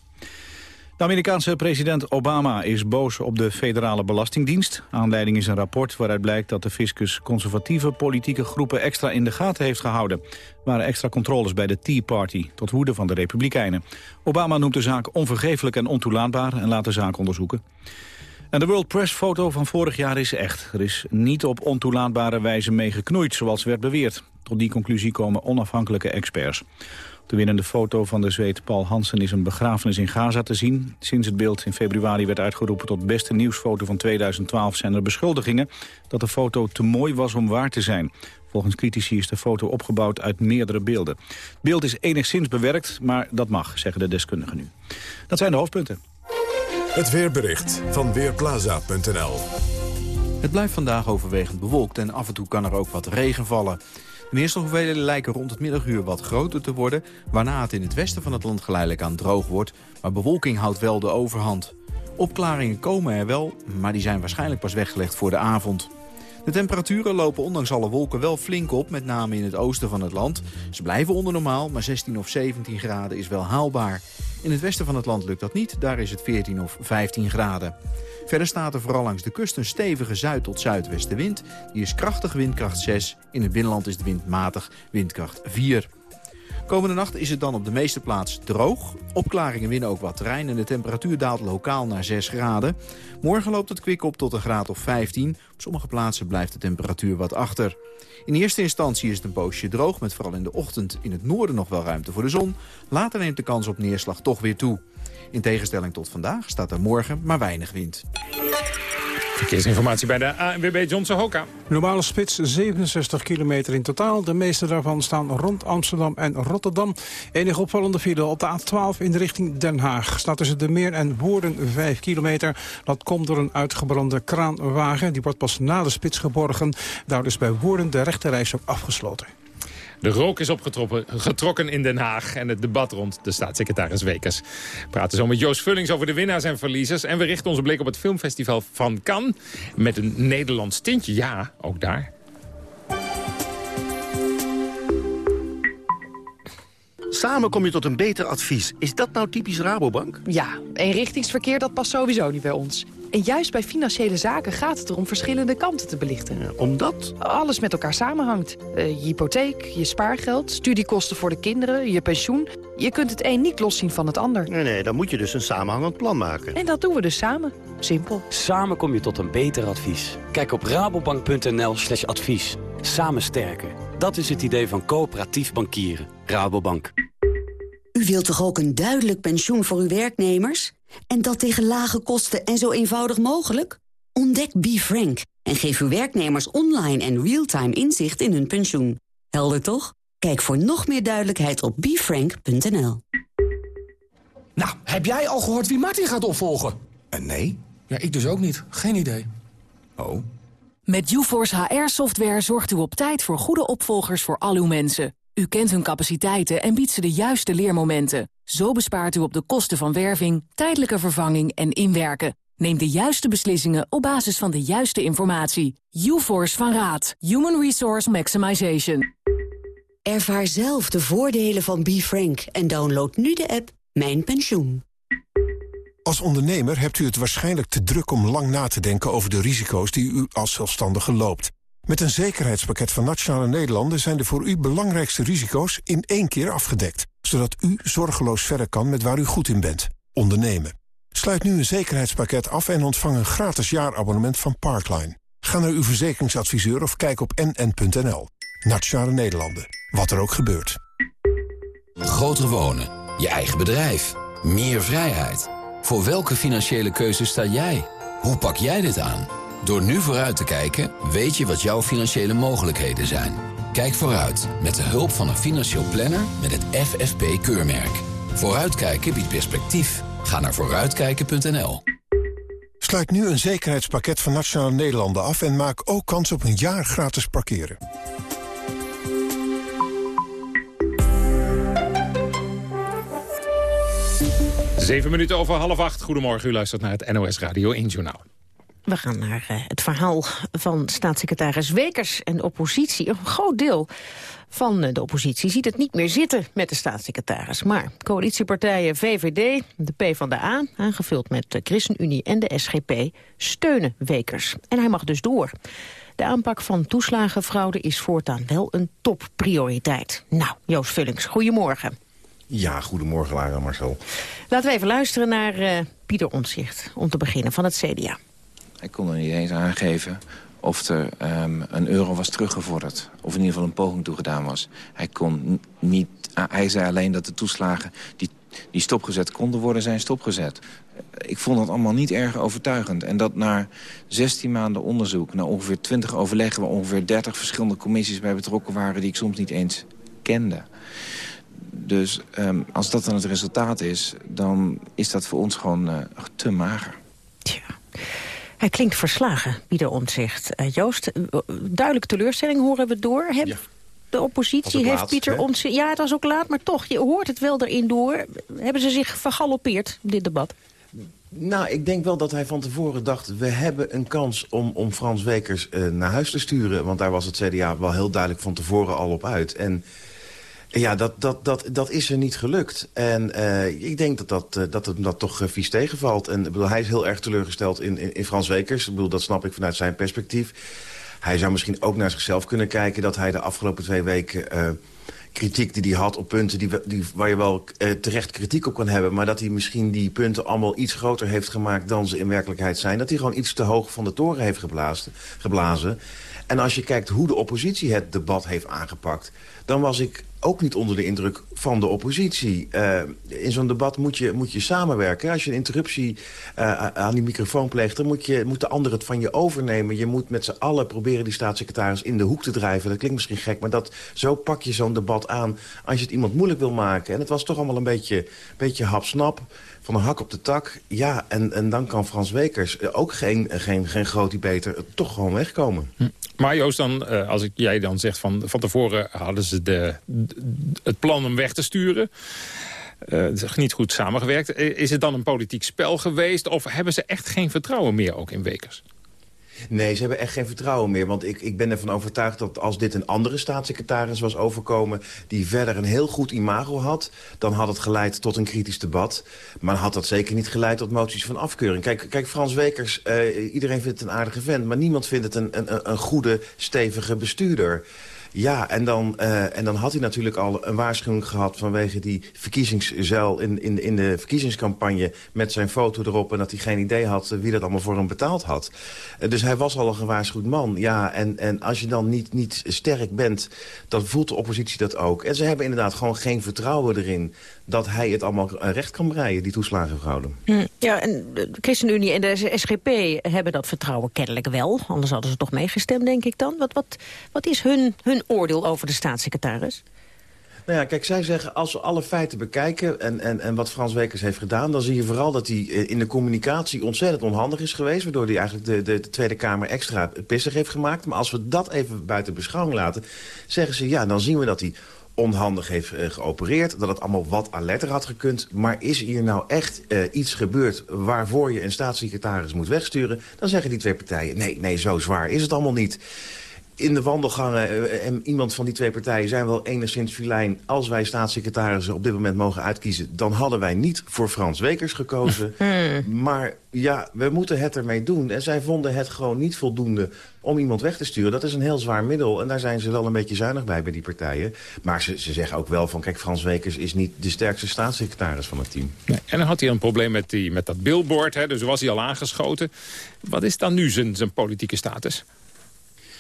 De Amerikaanse president Obama is boos op de federale belastingdienst. Aanleiding is een rapport waaruit blijkt dat de fiscus conservatieve politieke groepen extra in de gaten heeft gehouden. Er waren extra controles bij de Tea Party, tot woede van de Republikeinen. Obama noemt de zaak onvergeeflijk en ontoelaatbaar en laat de zaak onderzoeken. En de World Press foto van vorig jaar is echt. Er is niet op ontoelaatbare wijze mee geknoeid, zoals werd beweerd. Tot die conclusie komen onafhankelijke experts. De winnende foto van de Zweed Paul Hansen is een begrafenis in Gaza te zien. Sinds het beeld in februari werd uitgeroepen tot beste nieuwsfoto van 2012... zijn er beschuldigingen dat de foto te mooi was om waar te zijn. Volgens critici is de foto opgebouwd uit meerdere beelden. Het beeld is enigszins bewerkt, maar dat mag, zeggen de deskundigen nu. Dat zijn de hoofdpunten. Het weerbericht van Weerplaza.nl Het blijft vandaag overwegend bewolkt en af en toe kan er ook wat regen vallen. De meeste hoeveelheden lijken rond het middaguur wat groter te worden... waarna het in het westen van het land geleidelijk aan droog wordt... maar bewolking houdt wel de overhand. Opklaringen komen er wel, maar die zijn waarschijnlijk pas weggelegd voor de avond. De temperaturen lopen ondanks alle wolken wel flink op, met name in het oosten van het land. Ze blijven onder normaal, maar 16 of 17 graden is wel haalbaar. In het westen van het land lukt dat niet, daar is het 14 of 15 graden. Verder staat er vooral langs de kust een stevige zuid- tot zuidwestenwind. Die is krachtig windkracht 6. In het binnenland is de wind matig windkracht 4. Komende nacht is het dan op de meeste plaatsen droog. Opklaringen winnen ook wat terrein en de temperatuur daalt lokaal naar 6 graden. Morgen loopt het kwik op tot een graad of 15. Op sommige plaatsen blijft de temperatuur wat achter. In eerste instantie is het een poosje droog... met vooral in de ochtend in het noorden nog wel ruimte voor de zon. Later neemt de kans op neerslag toch weer toe. In tegenstelling tot vandaag staat er morgen maar weinig wind. Verkeersinformatie bij de ANWB Johnson Hoka. Normale spits 67 kilometer in totaal. De meeste daarvan staan rond Amsterdam en Rotterdam. Enige opvallende file op de A12 in de richting Den Haag. Staat tussen de Meer en Woerden 5 kilometer. Dat komt door een uitgebrande kraanwagen. Die wordt pas na de spits geborgen. Daar is bij Woerden de rechterreis ook afgesloten. De rook is opgetrokken in Den Haag en het debat rond de staatssecretaris Wekers. We praten zo met Joost Vullings over de winnaars en verliezers. En we richten onze blik op het filmfestival van Cannes met een Nederlands tintje. Ja, ook daar. Samen kom je tot een beter advies. Is dat nou typisch Rabobank? Ja, eenrichtingsverkeer dat past sowieso niet bij ons. En juist bij financiële zaken gaat het erom verschillende kanten te belichten. omdat? Alles met elkaar samenhangt. Uh, je hypotheek, je spaargeld, studiekosten voor de kinderen, je pensioen. Je kunt het een niet loszien van het ander. Nee, nee, dan moet je dus een samenhangend plan maken. En dat doen we dus samen. Simpel. Samen kom je tot een beter advies. Kijk op rabobank.nl slash advies. Samen sterken. Dat is het idee van coöperatief bankieren. Rabobank. U wilt toch ook een duidelijk pensioen voor uw werknemers? En dat tegen lage kosten en zo eenvoudig mogelijk? Ontdek BeFrank en geef uw werknemers online en real-time inzicht in hun pensioen. Helder toch? Kijk voor nog meer duidelijkheid op befrank.nl. Nou, heb jij al gehoord wie Martin gaat opvolgen? Uh, nee. Ja, ik dus ook niet. Geen idee. Oh. Met UForce HR-software zorgt u op tijd voor goede opvolgers voor al uw mensen. U kent hun capaciteiten en biedt ze de juiste leermomenten. Zo bespaart u op de kosten van werving, tijdelijke vervanging en inwerken. Neem de juiste beslissingen op basis van de juiste informatie. UForce van Raad. Human Resource Maximization. Ervaar zelf de voordelen van BeFrank en download nu de app Mijn Pensioen. Als ondernemer hebt u het waarschijnlijk te druk om lang na te denken over de risico's die u als zelfstandige loopt. Met een zekerheidspakket van Nationale Nederlanden zijn de voor u belangrijkste risico's in één keer afgedekt. Zodat u zorgeloos verder kan met waar u goed in bent. Ondernemen. Sluit nu een zekerheidspakket af en ontvang een gratis jaarabonnement van Parkline. Ga naar uw verzekeringsadviseur of kijk op nn.nl. Nationale Nederlanden. Wat er ook gebeurt. Groter wonen. Je eigen bedrijf. Meer vrijheid. Voor welke financiële keuze sta jij? Hoe pak jij dit aan? Door nu vooruit te kijken, weet je wat jouw financiële mogelijkheden zijn. Kijk vooruit met de hulp van een financieel planner met het FFP-keurmerk. Vooruitkijken biedt perspectief. Ga naar vooruitkijken.nl. Sluit nu een zekerheidspakket van Nationale Nederlanden af... en maak ook kans op een jaar gratis parkeren. Zeven minuten over half acht. Goedemorgen, u luistert naar het NOS Radio 1 Journaal. We gaan naar uh, het verhaal van staatssecretaris Wekers en de oppositie. Een groot deel van de oppositie ziet het niet meer zitten met de staatssecretaris. Maar coalitiepartijen VVD, de PvdA, aangevuld met de ChristenUnie en de SGP, steunen Wekers. En hij mag dus door. De aanpak van toeslagenfraude is voortaan wel een topprioriteit. Nou, Joost Vullings, goedemorgen. Ja, goedemorgen Lara Marcel. Laten we even luisteren naar uh, Pieter Omtzigt, om te beginnen, van het CDA. Hij kon er niet eens aangeven of er um, een euro was teruggevorderd. Of in ieder geval een poging toegedaan was. Hij, kon niet, hij zei alleen dat de toeslagen die, die stopgezet konden worden, zijn stopgezet. Ik vond dat allemaal niet erg overtuigend. En dat na 16 maanden onderzoek, na ongeveer 20 overleggen... waar ongeveer 30 verschillende commissies bij betrokken waren... die ik soms niet eens kende. Dus um, als dat dan het resultaat is, dan is dat voor ons gewoon uh, te mager. Tja. Hij klinkt verslagen, Pieter Omtzigt. Uh, Joost, duidelijke teleurstelling horen we door. Heb ja. De oppositie heeft Pieter Omtzigt... Ja, het was ook laat, maar toch, je hoort het wel erin door. Hebben ze zich vergalopeerd, dit debat? Nou, ik denk wel dat hij van tevoren dacht... we hebben een kans om, om Frans Wekers uh, naar huis te sturen. Want daar was het CDA wel heel duidelijk van tevoren al op uit. En ja, dat, dat, dat, dat is er niet gelukt. En uh, ik denk dat, dat, uh, dat hem dat toch uh, vies tegenvalt. En bedoel, hij is heel erg teleurgesteld in, in, in Frans Wekers. Ik bedoel, dat snap ik vanuit zijn perspectief. Hij zou misschien ook naar zichzelf kunnen kijken... dat hij de afgelopen twee weken kritiek die hij had op punten die, die, waar je wel terecht kritiek op kan hebben... maar dat hij misschien die punten allemaal iets groter heeft gemaakt dan ze in werkelijkheid zijn. Dat hij gewoon iets te hoog van de toren heeft geblazen. geblazen. En als je kijkt hoe de oppositie het debat heeft aangepakt... dan was ik ook niet onder de indruk van de oppositie. Uh, in zo'n debat moet je, moet je samenwerken. Als je een interruptie uh, aan die microfoon pleegt... dan moet, je, moet de ander het van je overnemen. Je moet met z'n allen proberen die staatssecretaris in de hoek te drijven. Dat klinkt misschien gek, maar dat, zo pak je zo'n debat aan... als je het iemand moeilijk wil maken. En het was toch allemaal een beetje, beetje hapsnap van een hak op de tak. Ja, en, en dan kan Frans Wekers, ook geen, geen, geen groot beter, toch gewoon wegkomen. Hm. Maar Joost, dan, als ik, jij dan zegt van, van tevoren hadden ze de, het plan om weg te sturen. Uh, niet goed samengewerkt. Is het dan een politiek spel geweest? Of hebben ze echt geen vertrouwen meer ook in Wekers? Nee, ze hebben echt geen vertrouwen meer. Want ik, ik ben ervan overtuigd dat als dit een andere staatssecretaris was overkomen... die verder een heel goed imago had... dan had het geleid tot een kritisch debat. Maar had dat zeker niet geleid tot moties van afkeuring. Kijk, kijk Frans Wekers, uh, iedereen vindt het een aardige vent... maar niemand vindt het een, een, een goede, stevige bestuurder. Ja, en dan, uh, en dan had hij natuurlijk al een waarschuwing gehad... vanwege die verkiezingszuil in, in, in de verkiezingscampagne... met zijn foto erop en dat hij geen idee had wie dat allemaal voor hem betaald had. Uh, dus hij was al een gewaarschuwd man. Ja, en, en als je dan niet, niet sterk bent, dan voelt de oppositie dat ook. En ze hebben inderdaad gewoon geen vertrouwen erin dat hij het allemaal recht kan breien, die toeslagenfraude. Hm. Ja, en de ChristenUnie en de SGP hebben dat vertrouwen kennelijk wel. Anders hadden ze toch meegestemd, denk ik dan. Wat, wat, wat is hun, hun oordeel over de staatssecretaris? Nou ja, kijk, zij zeggen, als we alle feiten bekijken... En, en, en wat Frans Wekers heeft gedaan... dan zie je vooral dat hij eh, in de communicatie ontzettend onhandig is geweest... waardoor hij eigenlijk de, de, de Tweede Kamer extra pissig heeft gemaakt. Maar als we dat even buiten beschouwing laten... zeggen ze, ja, dan zien we dat hij onhandig heeft uh, geopereerd. Dat het allemaal wat alerter had gekund. Maar is hier nou echt uh, iets gebeurd waarvoor je een staatssecretaris moet wegsturen? Dan zeggen die twee partijen, nee, nee, zo zwaar is het allemaal niet in de wandelgangen uh, en iemand van die twee partijen zijn wel enigszins filijn. Als wij staatssecretarissen op dit moment mogen uitkiezen... dan hadden wij niet voor Frans Wekers gekozen. (laughs) Hmm. Maar ja, we moeten het ermee doen. En zij vonden het gewoon niet voldoende om iemand weg te sturen. Dat is een heel zwaar middel. En daar zijn ze wel een beetje zuinig bij, bij die partijen. Maar ze, ze zeggen ook wel van... kijk, Frans Wekers is niet de sterkste staatssecretaris van het team. Nee. En dan had hij een probleem met, die, met dat billboard. Hè, dus was hij al aangeschoten. Wat is dan nu zijn, zijn politieke status?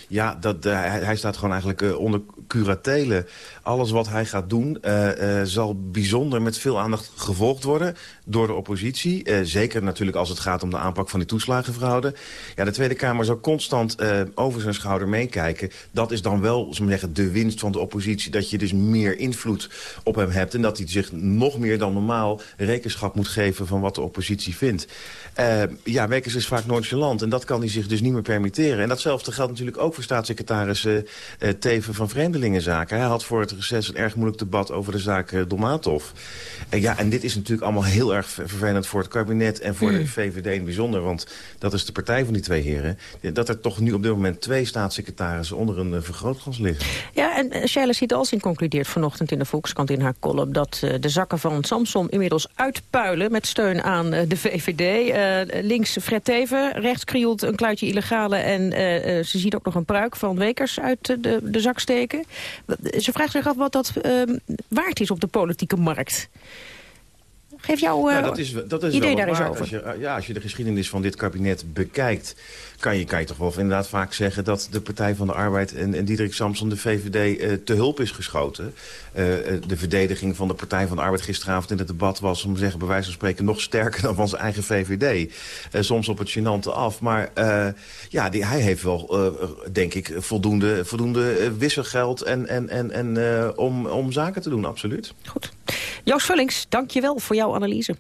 Ja, dat, uh, hij, staat gewoon eigenlijk uh, onder curatele. Alles wat hij gaat doen uh, zal bijzonder met veel aandacht gevolgd worden door de oppositie. zeker natuurlijk als het gaat om de aanpak van die toeslagenfraude. Ja, de Tweede Kamer zal constant over zijn schouder meekijken. Dat is dan wel, zo zeggen, de winst van de oppositie. Dat je dus meer invloed op hem hebt. En dat hij zich nog meer dan normaal rekenschap moet geven van wat de oppositie vindt. ja, Wekers is vaak nonchalant en dat kan hij zich dus niet meer permitteren. En datzelfde geldt natuurlijk ook voor staatssecretaris uh, Teven van Vreemdelingenzaken. Hij had voor het reces een erg moeilijk debat over de zaak uh, Dolmatov. Ja, en dit is natuurlijk allemaal heel erg vervelend voor het kabinet... en voor de hmm. VVD in het bijzonder, want dat is de partij van die twee heren... dat er toch nu op dit moment twee staatssecretarissen onder een vergrootglas liggen. Ja, en Shaila Siedalsing concludeert vanochtend in de Volkskrant in haar column... dat de zakken van Samson inmiddels uitpuilen met steun aan de VVD. links Fred Teven, rechts krioelt een kluitje illegale... en ze ziet ook nog een pruik van Wekers uit de, de zak steken. Ze vraagt zich af wat dat uh, waard is op de politieke markt. Geef jouw uh, ja, dat is, dat is idee daar eens over. Als je, ja, als je de geschiedenis van dit kabinet bekijkt... kan je, toch wel inderdaad vaak zeggen... dat de Partij van de Arbeid en, en Diederik Samson de VVD uh, te hulp is geschoten. Uh, de verdediging van de Partij van de Arbeid gisteravond in het debat was... om te zeggen, bij wijze van spreken, nog sterker dan van zijn eigen VVD. soms op het gênante af. Maar ja, die, hij heeft wel, denk ik, voldoende, voldoende wisselgeld... en, en, en, en, om, om zaken te doen, absoluut. Goed. Joost Vullings, dank je wel voor jouw analyse.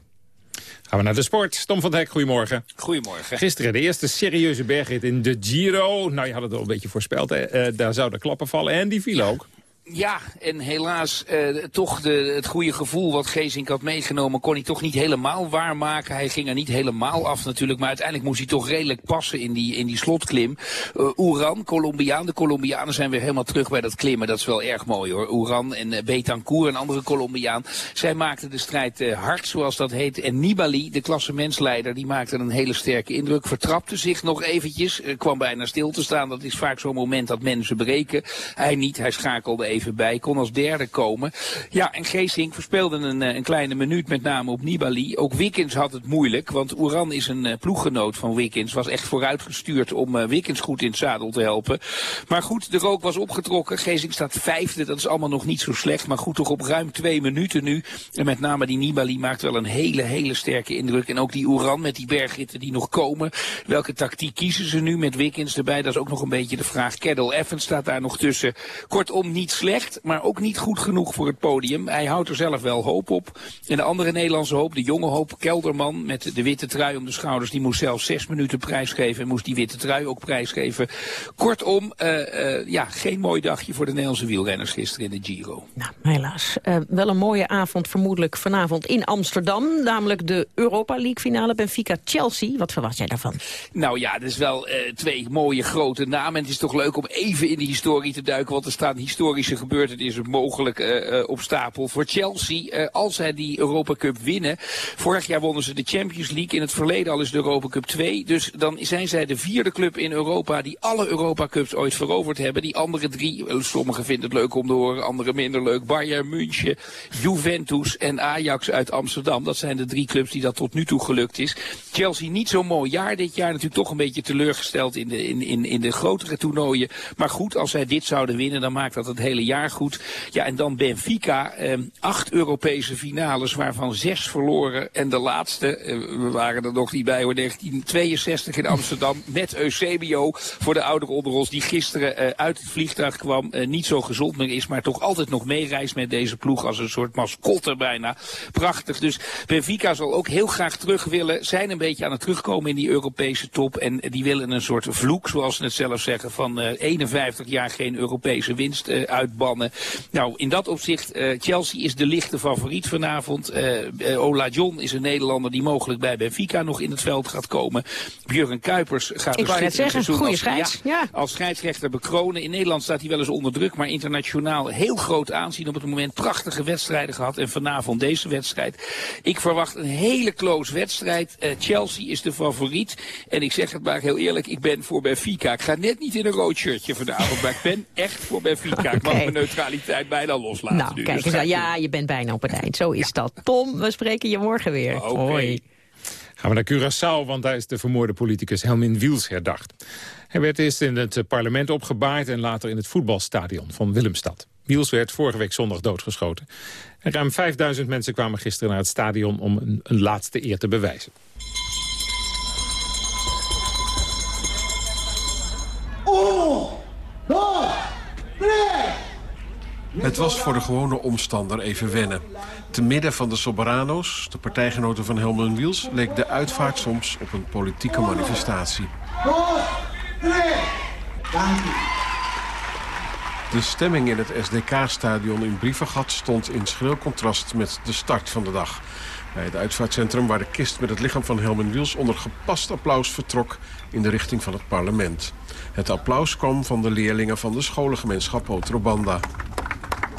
Gaan we naar de sport. Tom van Dijk, goedemorgen. Goedemorgen. Gisteren de eerste serieuze bergrit in de Giro. Nou, je had het al een beetje voorspeld. Hè? Uh, daar zouden klappen vallen en die viel ook. Ja, en helaas uh, toch de, het goede gevoel wat Geesink had meegenomen... kon hij toch niet helemaal waarmaken. Hij ging er niet helemaal af natuurlijk. Maar uiteindelijk moest hij toch redelijk passen in die, in die slotklim. Uh, Oeran, Colombiaan. De Colombianen zijn weer helemaal terug bij dat klimmen. Dat is wel erg mooi hoor. Oeran en uh, Betancourt, een andere Colombiaan. Zij maakten de strijd hard, zoals dat heet. En Nibali, de klassementsleider, die maakte een hele sterke indruk. Vertrapte zich nog eventjes. kwam bijna stil te staan. Dat is vaak zo'n moment dat mensen breken. Hij niet, hij schakelde even Kon als derde komen. Ja, en Geesink verspeelde een, een kleine minuut met name op Nibali. Ook Wickens had het moeilijk, want Oeran is een ploeggenoot van Wickens. Was echt vooruitgestuurd om Wickens goed in het zadel te helpen. Maar goed, de rook was opgetrokken. Geesink staat vijfde, dat is allemaal nog niet zo slecht. Maar goed, toch op ruim twee minuten nu. En met name die Nibali maakt wel een hele, hele sterke indruk. En ook die Oeran met die bergritten die nog komen. Welke tactiek kiezen ze nu met Wickens erbij? Dat is ook nog een beetje de vraag. Keddle Evans staat daar nog tussen. Kortom, niet slecht, maar ook niet goed genoeg voor het podium. Hij houdt er zelf wel hoop op. En de andere Nederlandse hoop, de jonge hoop, Kelderman met de witte trui om de schouders. Die moest zelfs zes minuten prijsgeven en moest die witte trui ook prijsgeven. Kortom, uh, uh, ja, geen mooi dagje voor de Nederlandse wielrenners gisteren in de Giro. Nou, helaas. Uh, wel een mooie avond vermoedelijk vanavond in Amsterdam. Namelijk de Europa League finale Benfica-Chelsea. Wat verwacht jij daarvan? Nou ja, dat is wel twee mooie grote namen. En het is toch leuk om even in de historie te duiken. Want er staan historische gebeurtenissen mogelijk op stapel. Voor Chelsea, als zij die Europa Cup winnen. Vorig jaar wonnen ze de Champions League. In het verleden al is de Europa Cup 2. Dus dan zijn zij de vierde club in Europa die alle Europa Cups ooit veroverd hebben. Die andere drie, sommigen vinden het leuk om te horen, anderen minder leuk. Bayern München, Juventus en Ajax uit Amsterdam. Dat zijn de drie clubs die dat tot nu toe gelukt is. Chelsea niet zo'n mooi jaar dit jaar. Natuurlijk toch een beetje teleurgesteld in de, in, in, in de grotere toernooien. Maar goed, als zij dit zouden winnen, dan maakt dat het hele jaar goed. Ja, en dan Benfica. Eh, acht Europese finales, waarvan zes verloren. En de laatste, eh, we waren er nog niet bij hoor, 1962 in Amsterdam. (laughs) Met Eusebio voor de ouderen onder ons. Die gisteren uh, uit het vliegtuig kwam. Uh, niet zo gezond meer is, maar toch altijd nog meereist met deze ploeg. Als een soort mascotte bijna. Prachtig. Dus Benfica zal ook heel graag terug willen. Zijn een beetje aan het terugkomen in die Europese top. En die willen een soort vloek, zoals ze het zelf zeggen, van uh, 51 jaar geen Europese winst uh, uitbannen. Nou, in dat opzicht, uh, Chelsea is de lichte favoriet vanavond. Uh, Ola John is een Nederlander die mogelijk bij Benfica nog in het veld gaat komen. Björn Kuipers gaat Ik wou net zeggen, goede als, scheids. Ja, als scheidsrechter bekronen. In Nederland staat hij wel eens onder druk, maar internationaal heel groot aanzien op het moment. Prachtige wedstrijden gehad en vanavond deze wedstrijd. Ik verwacht een hele close wedstrijd. Uh, Chelsea is de favoriet. En ik zeg het maar heel eerlijk, ik ben voor Benfica. Ik ga net niet in een rood shirtje vanavond, maar ik ben echt voor Benfica. Okay. Ik mag mijn neutraliteit bijna loslaten nou, nu. Kijk, dus eens, ja, je bent bijna op het eind. Zo is ja. dat. Tom, we spreken je morgen weer. Okay. Hoi. Gaan we naar Curaçao, want daar is de vermoorde politicus Helmin Wiels herdacht. Hij werd eerst in het parlement opgebaard en later in het voetbalstadion van Willemstad. Wiels werd vorige week zondag doodgeschoten. En ruim 5000 mensen kwamen gisteren naar het stadion om een, een laatste eer te bewijzen. Oh, dos, tres. Het was voor de gewone omstander even wennen. Te midden van de Soberano's, de partijgenoten van Helmut Wiels... leek de uitvaart soms op een politieke manifestatie. De stemming in het SDK-stadion in Brievengat stond in schril contrast met de start van de dag. Bij het uitvaartcentrum waar de kist met het lichaam van Helmut Wiels onder gepast applaus vertrok in de richting van het parlement. Het applaus kwam van de leerlingen van de scholengemeenschap Otrobanda.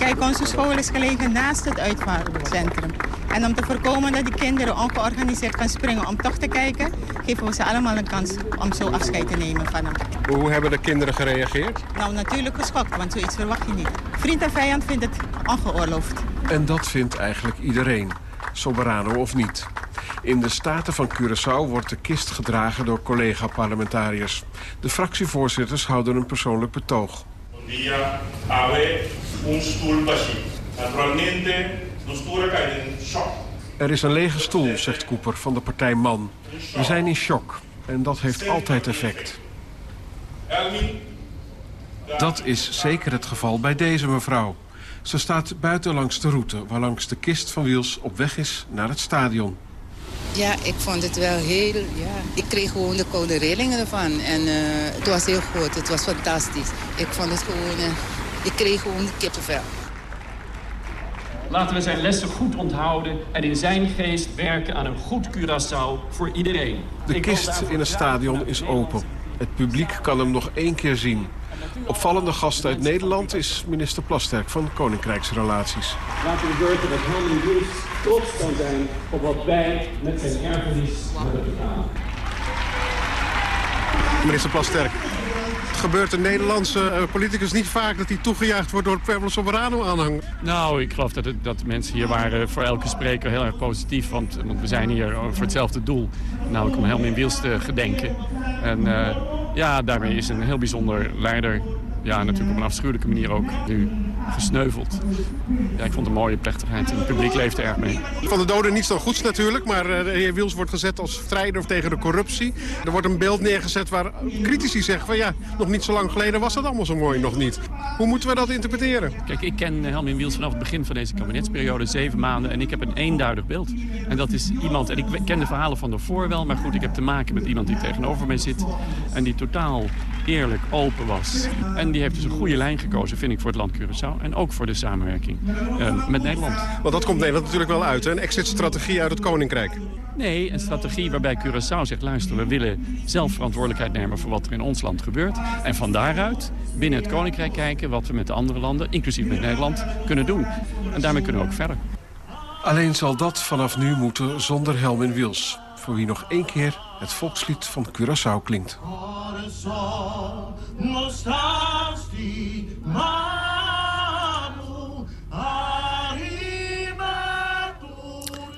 Kijk, onze school is gelegen naast het uitvaartcentrum. En om te voorkomen dat die kinderen ongeorganiseerd gaan springen om toch te kijken... geven we ze allemaal een kans om zo afscheid te nemen van hem. Hoe hebben de kinderen gereageerd? Nou, natuurlijk geschokt, want zoiets verwacht je niet. Vriend en vijand vindt het ongeoorloofd. En dat vindt eigenlijk iedereen, soberano of niet. In de Staten van Curaçao wordt de kist gedragen door collega-parlementariërs. De fractievoorzitters houden een persoonlijk betoog. Dia haver un stoel vazio. Naturalmente, de stoel cai in shock. Er is een lege stoel, zegt Cooper van de partij Man. We zijn in shock en dat heeft altijd effect. Dat is zeker het geval bij deze mevrouw. Ze staat buiten langs de route waarlangs de kist van Wiels op weg is naar het stadion. Ja, ik vond het wel heel... Ja. Ik kreeg gewoon de koude rillingen ervan. En uh, het was heel goed. Het was fantastisch. Ik vond het gewoon... Uh, ik kreeg gewoon kippenvel. Laten we zijn lessen goed onthouden en in zijn geest werken aan een goed Curaçao voor iedereen. De kist in het stadion is open. Het publiek kan hem nog één keer zien. Opvallende gast uit Nederland is minister Plasterk van Koninkrijksrelaties. Laten we zorgen dat Helmut Wiels trots kan zijn op wat wij met zijn erfenis hebben gedaan. Minister Plasterk, gebeurt een Nederlandse uh, politicus niet vaak... dat hij toegejuicht wordt door Pablo Soberano aanhang. Nou, ik geloof dat, dat de mensen hier waren voor elke spreker heel erg positief. Want, we zijn hier voor hetzelfde doel. Namelijk om Helmin Wiels te gedenken. En uh, ja, daarmee is een heel bijzonder leider ja, natuurlijk op een afschuwelijke manier ook nu gesneuveld. Ja, ik vond het een mooie plechtigheid en het publiek leefde erg mee. Van de doden niets dan goeds natuurlijk, maar uh, de heer Wils wordt gezet als strijder tegen de corruptie. Er wordt een beeld neergezet waar critici zeggen van ja, nog niet zo lang geleden was dat allemaal zo mooi nog niet. Hoe moeten we dat interpreteren? Kijk, ik ken Helmin Wils vanaf het begin van deze kabinetsperiode, zeven maanden, en ik heb een eenduidig beeld. En dat is iemand, en ik ken de verhalen van daarvoor wel, maar goed, ik heb te maken met iemand die tegenover mij zit en die totaal eerlijk, open was. En die heeft dus een goede lijn gekozen, vind ik, voor het land Curaçao. En ook voor de samenwerking uh, met Nederland. Want dat komt Nederland natuurlijk wel uit, hè? een exit-strategie uit het Koninkrijk. Nee, een strategie waarbij Curaçao zegt... luister, we willen zelf verantwoordelijkheid nemen voor wat er in ons land gebeurt. En van daaruit binnen het Koninkrijk kijken wat we met de andere landen... inclusief met Nederland, kunnen doen. En daarmee kunnen we ook verder. Alleen zal dat vanaf nu moeten zonder Helmin Wils. Voor wie nog één keer het volkslied van Curaçao klinkt.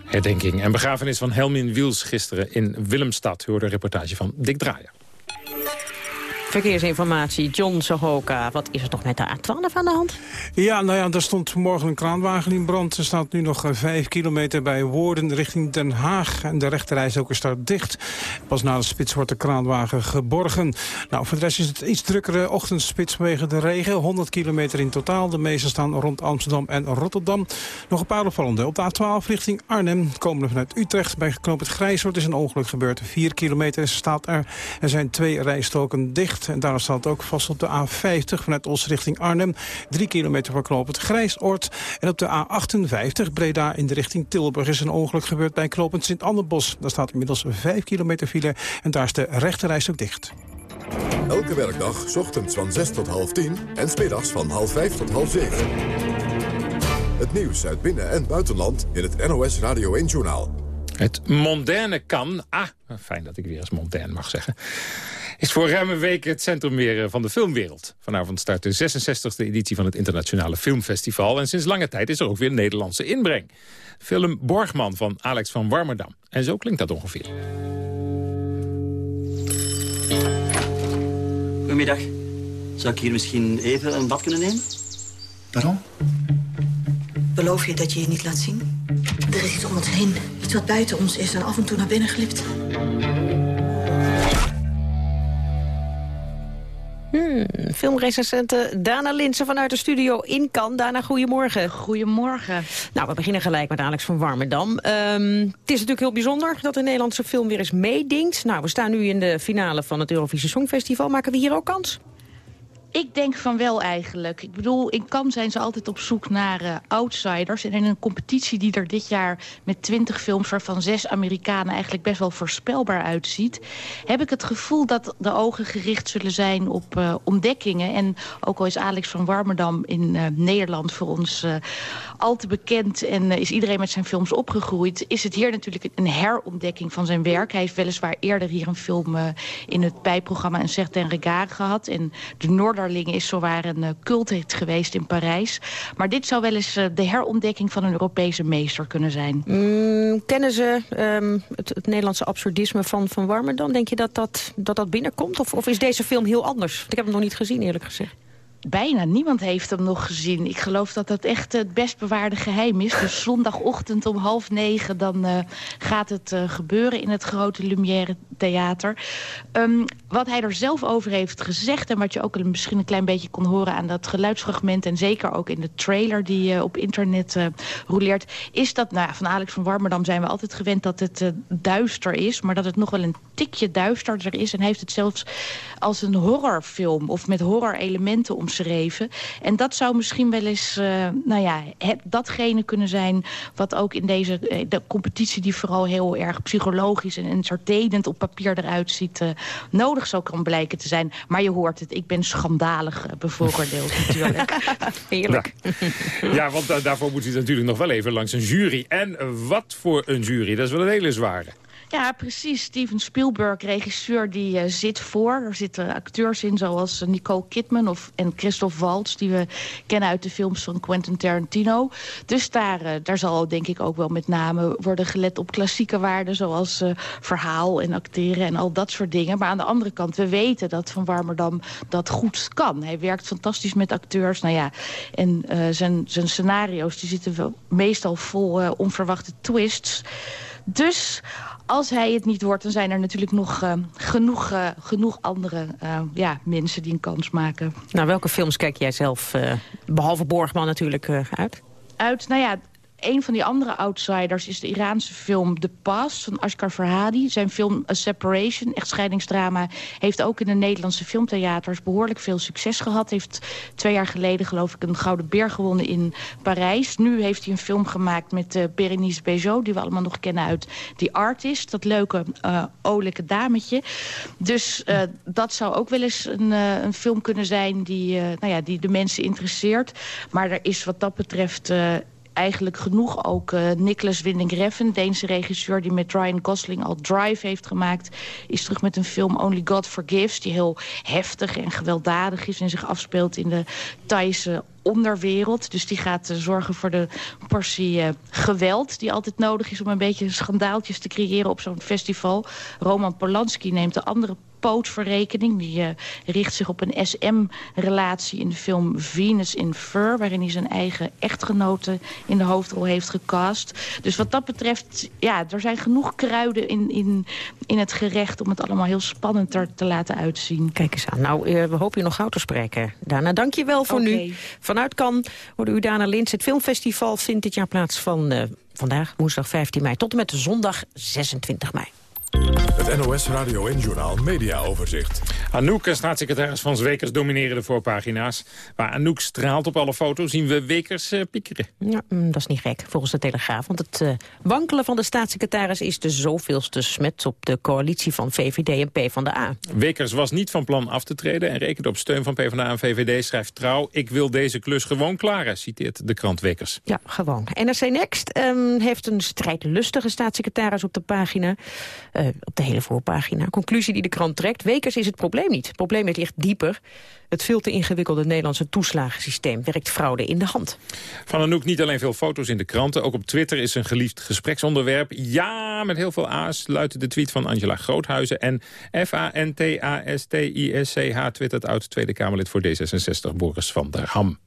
Herdenking en begrafenis van Helmin Wiels gisteren in Willemstad. U hoorde reportage van Dick Draaier. Verkeersinformatie, John Sohoka. Wat is er toch met de A12 aan de hand? Ja, nou ja, er stond morgen een kraanwagen in brand. Er staat nu nog eh, vijf kilometer bij Woerden richting Den Haag. En de rechterreis ook staat dicht. Pas na de spits wordt de kraanwagen geborgen. Nou, voor de rest is het iets drukkere ochtendspits vanwege de regen. 100 kilometer in totaal. De meeste staan rond Amsterdam en Rotterdam. Nog een paar opvallende. Op de A12 richting Arnhem komen we vanuit Utrecht. Bij geknopend Grijshoort is een ongeluk gebeurd. 4 kilometer staat er. Er zijn twee rijstroken dicht. En daar staat ook vast op de A50 vanuit Os richting Arnhem. Drie kilometer voor knooppunt Grijsoord. En op de A58 Breda in de richting Tilburg is een ongeluk gebeurd bij knooppunt Sint-Annebos. Daar staat inmiddels 5 kilometer file en daar is de rechterreis ook dicht. Elke werkdag, ochtends van 6 tot half 10 en smiddags van half 5 tot half 7. Het nieuws uit binnen- en buitenland in het NOS Radio 1-journaal. Het mondaine kan... Ah, fijn dat ik weer eens mondaine mag zeggen is voor ruim een week het centrum weer eh, van de filmwereld. Vanavond start de 66e editie van het Internationale Filmfestival. En sinds lange tijd is er ook weer Nederlandse inbreng. Film Borgman van Alex van Warmerdam. En zo klinkt dat ongeveer. Goedemiddag. Zou ik hier misschien even een bad kunnen nemen? Waarom? Beloof je dat je je niet laat zien? Er is iets om ons heen. Iets wat buiten ons is en af en toe naar binnen glipt. Hmm, filmrecensente Dana Linsen vanuit de studio in Cannes. Dana, goedemorgen. Goedemorgen. Nou, we beginnen gelijk met Alex van Warmerdam. Um, het is natuurlijk heel bijzonder dat de Nederlandse film weer eens meedingt. Nou, we staan nu in de finale van het Eurovisie Songfestival. Maken we hier ook kans? Ik denk van wel eigenlijk. Ik bedoel, in Cannes zijn ze altijd op zoek naar uh, outsiders. En in een competitie die er dit jaar met twintig films... waarvan zes Amerikanen eigenlijk best wel voorspelbaar uitziet... heb ik het gevoel dat de ogen gericht zullen zijn op uh, ontdekkingen. En ook al is Alex van Warmerdam in uh, Nederland voor ons al te bekend... en is iedereen met zijn films opgegroeid... is het hier natuurlijk een herontdekking van zijn werk. Hij heeft weliswaar eerder hier een film in het bijprogramma... een Certain Regard gehad. En de Noorder is zowaar een uh, culthit geweest in Parijs. Maar dit zou wel eens uh, de herontdekking van een Europese meester kunnen zijn. Mm, kennen ze um, het, het, Nederlandse absurdisme van Van Warmer dan? Denk je dat dat, dat, dat binnenkomt? Of, of is deze film heel anders? Ik heb hem nog niet gezien, eerlijk gezegd. Bijna niemand heeft hem nog gezien. Ik geloof dat dat echt het best bewaarde geheim is. Dus (laughs) zondagochtend om half negen dan uh, gaat het uh, gebeuren in het grote Lumière Theater. Um, wat hij er zelf over heeft gezegd... en wat je ook misschien een klein beetje kon horen aan dat geluidsfragment... en zeker ook in de trailer die uh, op internet rouleert... is dat, nou, van Alex van Warmerdam zijn we altijd gewend dat het duister is... maar dat het nog wel een tikje duisterder is... en heeft het zelfs als een horrorfilm of met horrorelementen om omschreven. En dat zou misschien wel eens uh, nou ja, het, datgene kunnen zijn... wat ook in deze de competitie die vooral heel erg psychologisch... en entertainend op papier eruit ziet... Uh, nodig zou kan blijken te zijn. Maar je hoort het, ik ben schandalig bevooroordeeld (laughs) natuurlijk. Heerlijk. Ja, ja want daarvoor moet u natuurlijk nog wel even langs een jury. En wat voor een jury, dat is wel een hele zware. Ja, precies. Steven Spielberg, regisseur, die uh, zit voor. Er zitten acteurs in zoals Nicole Kidman of, en Christoph Waltz... die we kennen uit de films van Quentin Tarantino. Dus daar, uh, daar zal denk ik ook wel met name worden gelet op klassieke waarden... zoals uh, verhaal en acteren en al dat soort dingen. Maar aan de andere kant, we weten dat Van Warmerdam dat goed kan. Hij werkt fantastisch met acteurs. Nou ja, en zijn, zijn scenario's die zitten meestal vol onverwachte twists... Dus als hij het niet wordt, dan zijn er natuurlijk nog uh, genoeg, uh, genoeg andere uh, ja, mensen die een kans maken. Nou, welke films kijk jij zelf, behalve Borgman natuurlijk, uit? Uit, nou ja, een van die andere outsiders is de Iraanse film The Past van Ashkar Farhadi. Zijn film A Separation, echt scheidingsdrama, heeft ook in de Nederlandse filmtheaters behoorlijk veel succes gehad. Heeft twee jaar geleden geloof ik een Gouden Beer gewonnen in Parijs. Nu heeft hij een film gemaakt met uh, Berenice Bejo, die we allemaal nog kennen uit The Artist. Dat leuke uh, olijke dametje. Dus uh, dat zou ook wel eens een, een film kunnen zijn die, nou ja, die de mensen interesseert. Maar er is wat dat betreft eigenlijk genoeg ook uh, Nicholas Winding Refn, Deense regisseur die met Ryan Gosling al Drive heeft gemaakt, is terug met een film Only God Forgives, die heel heftig en gewelddadig is en zich afspeelt in de Thaise onderwereld. Dus die gaat uh, zorgen voor de portie uh, geweld die altijd nodig is om een beetje schandaaltjes te creëren op zo'n festival. Roman Polanski neemt de andere pootverrekening. Die uh, richt zich op een SM-relatie in de film Venus in Fur... waarin hij zijn eigen echtgenote in de hoofdrol heeft gecast. Dus wat dat betreft, ja, er zijn genoeg kruiden in, in, in het gerecht... om het allemaal heel spannend er te laten uitzien. Kijk eens aan. Nou, uh, we hopen je nog gauw te spreken. Dana, dank je wel voor okay. nu. Vanuit Cannes hoorde u Dana Lins. Het filmfestival vindt dit jaar plaats van uh, vandaag, woensdag 15 mei... tot en met zondag 26 mei. Het NOS Radio en Journal Media Overzicht. Anouk en staatssecretaris Frans Wekers domineren de voorpagina's. Waar Anouk straalt op alle foto's zien we Wekers uh, piekeren. Ja, mm, dat is niet gek, volgens de Telegraaf. Want het uh, wankelen van de staatssecretaris is de zoveelste smet op de coalitie van VVD en PvdA. Wekers was niet van plan af te treden en rekent op steun van PvdA en VVD. Schrijft trouw, ik wil deze klus gewoon klaren, citeert de krant Wekers. Ja, gewoon. NRC Next um, heeft een strijdlustige staatssecretaris op de pagina. Uh, op de hele voorpagina. Conclusie die de krant trekt. Wekers is het probleem niet. Het probleem ligt dieper. Het veel te ingewikkelde Nederlandse toeslagensysteem werkt fraude in de hand. Van Anouk niet alleen veel foto's in de kranten. Ook op Twitter is een geliefd gespreksonderwerp. Ja, met heel veel A's luidt de tweet van Angela Groothuizen. En F-A-N-T-A-S-T-I-S-C-H twittert oud Tweede Kamerlid voor D66 Boris van der Ham.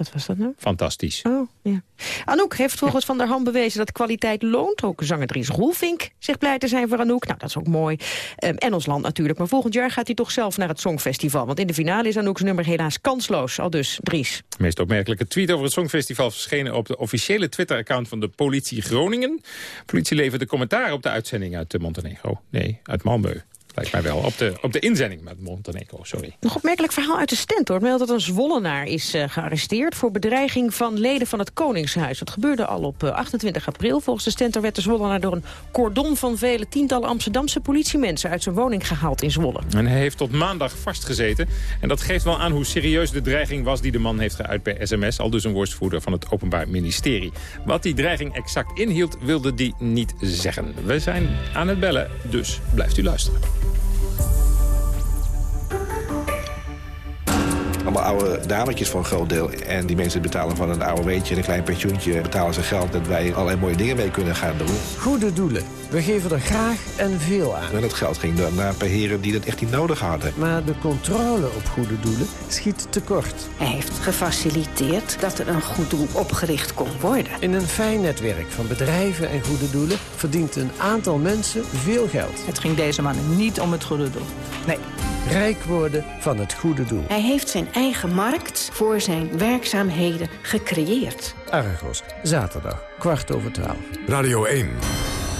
Wat was dat nou? Fantastisch. Oh, ja. Anouk heeft volgens Van der Ham bewezen dat kwaliteit loont. Ook zanger Dries Roelvink zegt blij te zijn voor Anouk. Nou, dat is ook mooi. Um, en ons land natuurlijk. Maar volgend jaar gaat hij toch zelf naar het Songfestival. Want in de finale is Anouk's nummer helaas kansloos. Al dus, Dries. De meest opmerkelijke tweet over het Songfestival... verschenen op de officiële Twitter-account van de politie Groningen. De politie leverde commentaar op de uitzending uit Montenegro. Nee, uit Malmö. Lijkt mij wel. Op de, op de inzending met Montenegro, sorry. Nog opmerkelijk verhaal uit de stand, hoor. Meldt dat een Zwollenaar is uh, gearresteerd... voor bedreiging van leden van het Koningshuis. Dat gebeurde al op uh, 28 april. Volgens de stand werd de Zwollenaar door een cordon van vele tientallen Amsterdamse politiemensen... uit zijn woning gehaald in Zwolle. En hij heeft tot maandag vastgezeten. En dat geeft wel aan hoe serieus de dreiging was die de man heeft geuit per sms. Al dus een woordvoerder van het Openbaar Ministerie. Wat die dreiging exact inhield, wilde die niet zeggen. We zijn aan het bellen, dus blijft u luisteren. Allemaal oude dametjes voor een groot deel. En die mensen betalen van een oude weetje en een klein pensioentje... betalen ze geld dat wij allerlei mooie dingen mee kunnen gaan doen. Goede doelen. We geven er graag en veel aan. En dat geld ging dan naar per heren die dat echt niet nodig hadden. Maar de controle op goede doelen schiet tekort. Hij heeft gefaciliteerd dat er een goed doel opgericht kon worden. In een fijn netwerk van bedrijven en goede doelen... verdient een aantal mensen veel geld. Het ging deze man niet om het goede doel. Nee, rijk worden van het goede doel. Hij heeft zijn eigen markt voor zijn werkzaamheden gecreëerd. Argos, zaterdag, kwart over twaalf. Radio 1,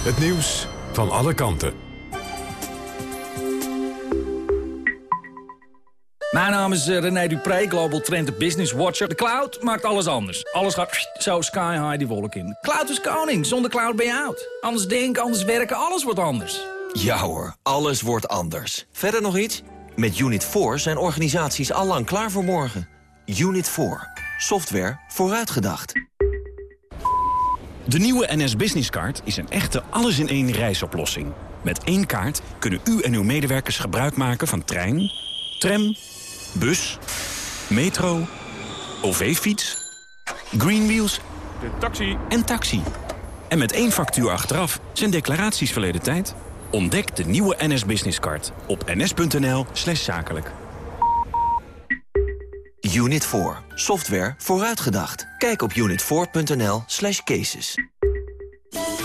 het nieuws van alle kanten. Mijn naam is René Dupré, Global Trend Business Watcher. De cloud maakt alles anders. Alles gaat zo sky high die wolk in. Cloud is koning, zonder cloud ben je oud. Anders denken, anders werken, alles wordt anders. Ja hoor, alles wordt anders. Verder nog iets? Met Unit 4 zijn organisaties allang klaar voor morgen. Unit 4. Software vooruitgedacht. De nieuwe NS Business Card is een echte alles-in-één reisoplossing. Met één kaart kunnen u en uw medewerkers gebruik maken van trein, tram, bus, metro, OV-fiets, Greenwheels De taxi. en taxi. En met één factuur achteraf zijn declaraties verleden tijd. Ontdek de nieuwe NS Business Card op ns.nl slash zakelijk. Unit 4. Software vooruitgedacht. Kijk op unit4.nl slash cases.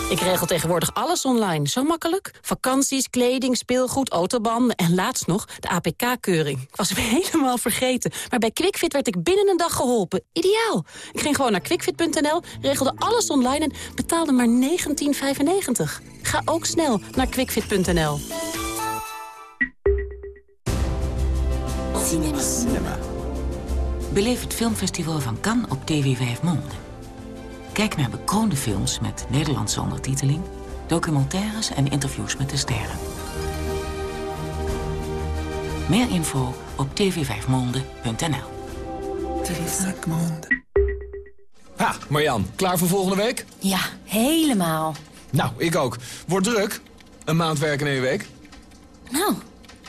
Ik regel tegenwoordig alles online. Zo makkelijk. Vakanties, kleding, speelgoed, autobanden en laatst nog de APK-keuring. Ik was hem (laughs) helemaal vergeten. Maar bij QuickFit werd ik binnen een dag geholpen. Ideaal. Ik ging gewoon naar quickfit.nl, regelde alles online en betaalde maar 19,95. Ga ook snel naar quickfit.nl. Cinema. Beleef het filmfestival van Cannes op TV 5 Monde. Kijk naar bekroonde films met Nederlandse ondertiteling... documentaires en interviews met de sterren. Meer info op tv5monde.nl Ha, Marjan, klaar voor volgende week? Ja, helemaal. Nou, ik ook. Wordt druk. Een maand werken in één week. Nou,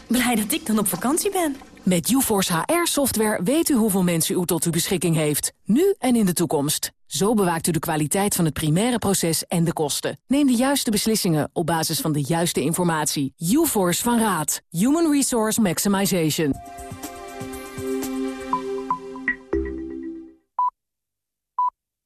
blij dat ik dan op vakantie ben. Met UForce HR-software weet u hoeveel mensen u tot uw beschikking heeft. Nu en in de toekomst. Zo bewaakt u de kwaliteit van het primaire proces en de kosten. Neem de juiste beslissingen op basis van de juiste informatie. UForce van Raad. Human Resource Maximization.